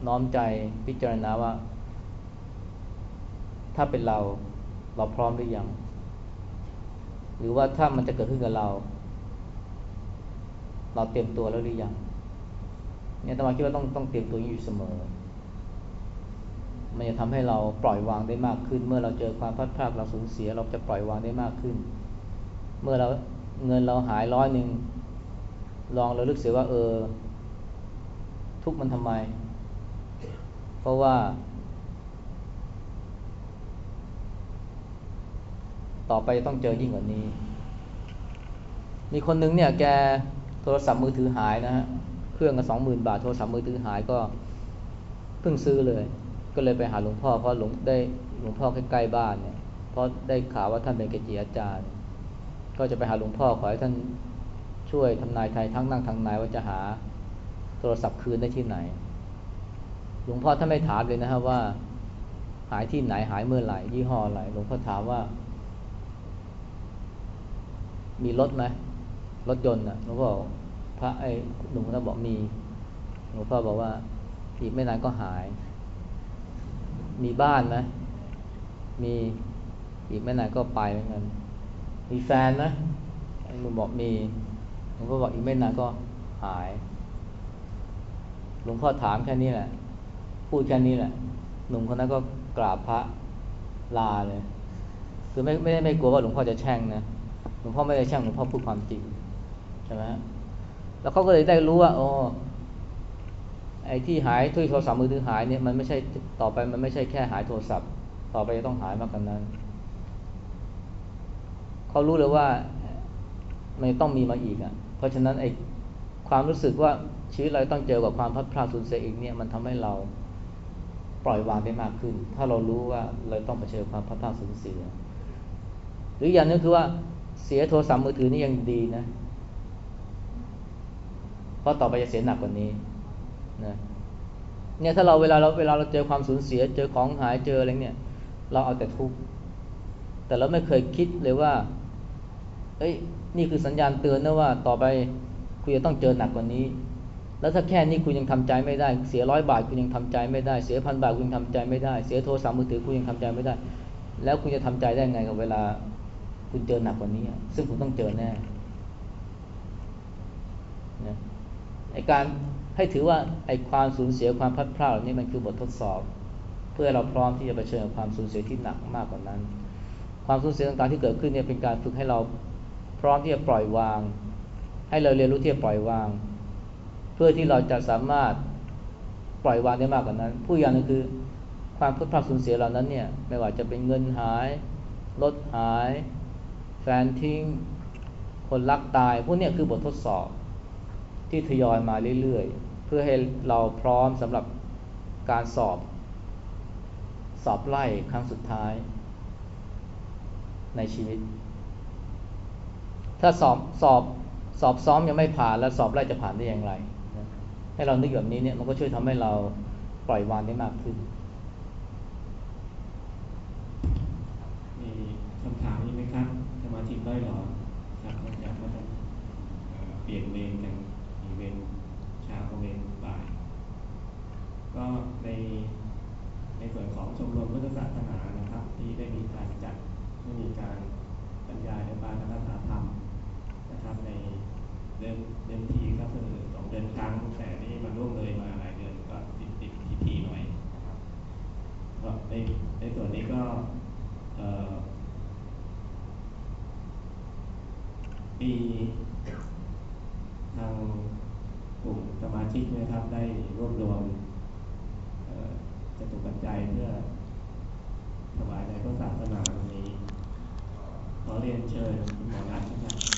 น้อมใจพิจารณาว่า ถ้าเป็นเราเราพร้อมหรือยัง หรือว่าถ้ามันจะเกิดขึ้นกับเรา เราเตรียมตัวแล้วหรือยังเนี่ยตมาคิดว่าต้องต้องเตรียมตัวอยู่เสมอ มันจะทำให้เราปล่อยวางได้มากขึ้น เมื่อเราเจอความพัดพลาดเราสูญเสีย เราจะปล่อยวางได้มากขึ้น เมื่อเราเงินเราหายร้อยหนึ่งลองเราลึกเสียว่าเออ ทุกมันทำไม เพราะว่า ต่อไปต้องเจอยิ่งกว่านี้ มีคนนึงเนี่ยแกโทรศัพท์มือถือหายนะฮะเครื่องก็สองหมื่นบาทโทรศัพท์มือถือหายก็เพิ่งซื้อเลย ก็เลยไปหาหลวงพ่อเพราะหลวงได้หลวงพ่อใกล้ๆบ้านเนี่ยเพราะได้ข่าวว่าท่านเป็นเกจิอาจารย์ ก็จะไปหาหลวงพ่อขอให้ท่านช่วยทำนายไทยทั้งนั่งทางนายว่าจะหาโทรศัพท์คืนได้ที่ไหน หลวงพ่อท่านไม่ถามเลยนะครับว่า หายที่ไหนหายเมื่อไหร่ยี่ห้ออะไรหลวงพ่อถามว่า มีรถไหมรถยนต์นะหลวงพ่อพระไอ้หนุ่มท่านบอกมี หลวงพ่อบอกว่าอีกไม่นานก็หาย มีบ้านไหมมีอีกไม่นานก็ไปเหมือนกัน มีแฟนไหมไอ้หนุ่มบอกมีหลวงพ่อบอกอีกไม่นานก็หาย หลวงพ่อถามแค่นี้แหละ พูดแค่นี้แหละ หนุ่มคนนั้นก็กราบพระลาเลย คือไม่ไม่ได้ไม่กลัวว่าหลวงพ่อจะแช่งนะ หลวงพ่อไม่ได้แช่งหลวงพ่อพูดความจริงใช่ไหมแล้วเขาก็เลยได้รู้ว่า โอ้ ไอ้ที่หายทุยโทรศัพท์มือถือหายเนี่ยมันไม่ใช่ต่อไปมันไม่ใช่แค่หายโทรศัพท์ ต่อไปจะต้องหายมากกว่านั้นเขารู้เลยว่ามันต้องมีมาอีกอะ เพราะฉะนั้นไอ้ความรู้สึกว่าชีวิตเราต้องเจอกับความพัดพลาดสูญเสียอีกเนี่ยมันทำให้เราปล่อยวางได้มากขึ้น ถ้าเรารู้ว่าเราต้องเผชิญความพัดพลาดสูญเสีย หรืออย่างนึงคือว่าเสียโทรศัพท์มือถือนี่ยังดีนะ เพราะต่อไปจะเสียหนักกว่านี้ นะเนี่ยถ้าเราเวลาเราเวลาเราเจอความสูญเสีย เจอของหายเจออะไรเนี่ย เราเอาแต่ทุกข์แต่เราไม่เคยคิดเลยว่า เอ้ย นี่คือสัญญาณเตือนนะว่า ต่อไปคุณจะต้องเจอหนักกว่านี้ แล้วถ้าแค่นี้คุณยังทำใจไม่ได้ เสียร้อยบาทคุณยังทำใจไม่ได้ เสียพันบาทคุณยังทำใจไม่ได้ เสียโทรศัพท์มือถือคุณยังทำใจไม่ได้ แล้วคุณจะทำใจได้ไงกับเวลา คุณเจอหนักกว่านี้ ซึ่งคุณต้องเจอแน่นะไอการ ให้ถือว่าไอความสูญเสียความพัดพลาดเหล่านี้มันคือบททดสอบ เพื่อเราพร้อมที่จะเผชิญกับความสูญเสียที่หนักมากกว่านั้น ความสูญเสียต่างๆที่เกิดขึ้นเนี่ยเป็นการฝึกให้เราพร้อมที่จะปล่อยวาง ให้เราเรียนรู้ที่จะปล่อยวาง เพื่อที่เราจะสามารถปล่อยวางได้มากกว่านั้น ผู้อย่างนึงคือความพุทธาสูญเสียเหล่านั้นเนี่ยไม่ว่าจะเป็นเงินหายรถหาย แฟนทิ้ง คนรักตาย พวกนี้คือบททดสอบที่ทยอยมาเรื่อยๆ เพื่อให้เราพร้อมสำหรับการสอบ สอบไล่ครั้งสุดท้าย ในชีวิต ถ้าสอบสอบสอบซ้อมยังไม่ผ่านแล้วสอบไล่จะผ่านได้อย่างไร ให้เรานึกแบบนี้เนี่ยมันก็ช่วยทำให้เราปล่อยวางได้มากขึ้นมีคำถามนี้ไหมครับสมาชิกได้หรอครับเนื่องจากว่าจะเอ่อเปลี่ยนเวรกันมีเวรเช้ากับเวรบ่าย ก็ในในส่วนของชมรมพุทธศาสนานะครับ ที่ได้มีการจัดได้มีการบรรยายในบานรัฐธรรมนะครับ ในเดือนเดือนทีก็คือสองเดือนครั้งแต่นี่มันร่วงเลยมาหลายเดือนก็ติดติดทีทีหน่อยนะครับก็ในในส่วนนี้ก็มีทางกลุ่มสมาชิกนะครับได้รวบรวม อ่อจตุปัจจัยเพื่อถวายในพระศาสนาตรงนี้ ขอเรียนเชิญคุณหมอนัทนะครับ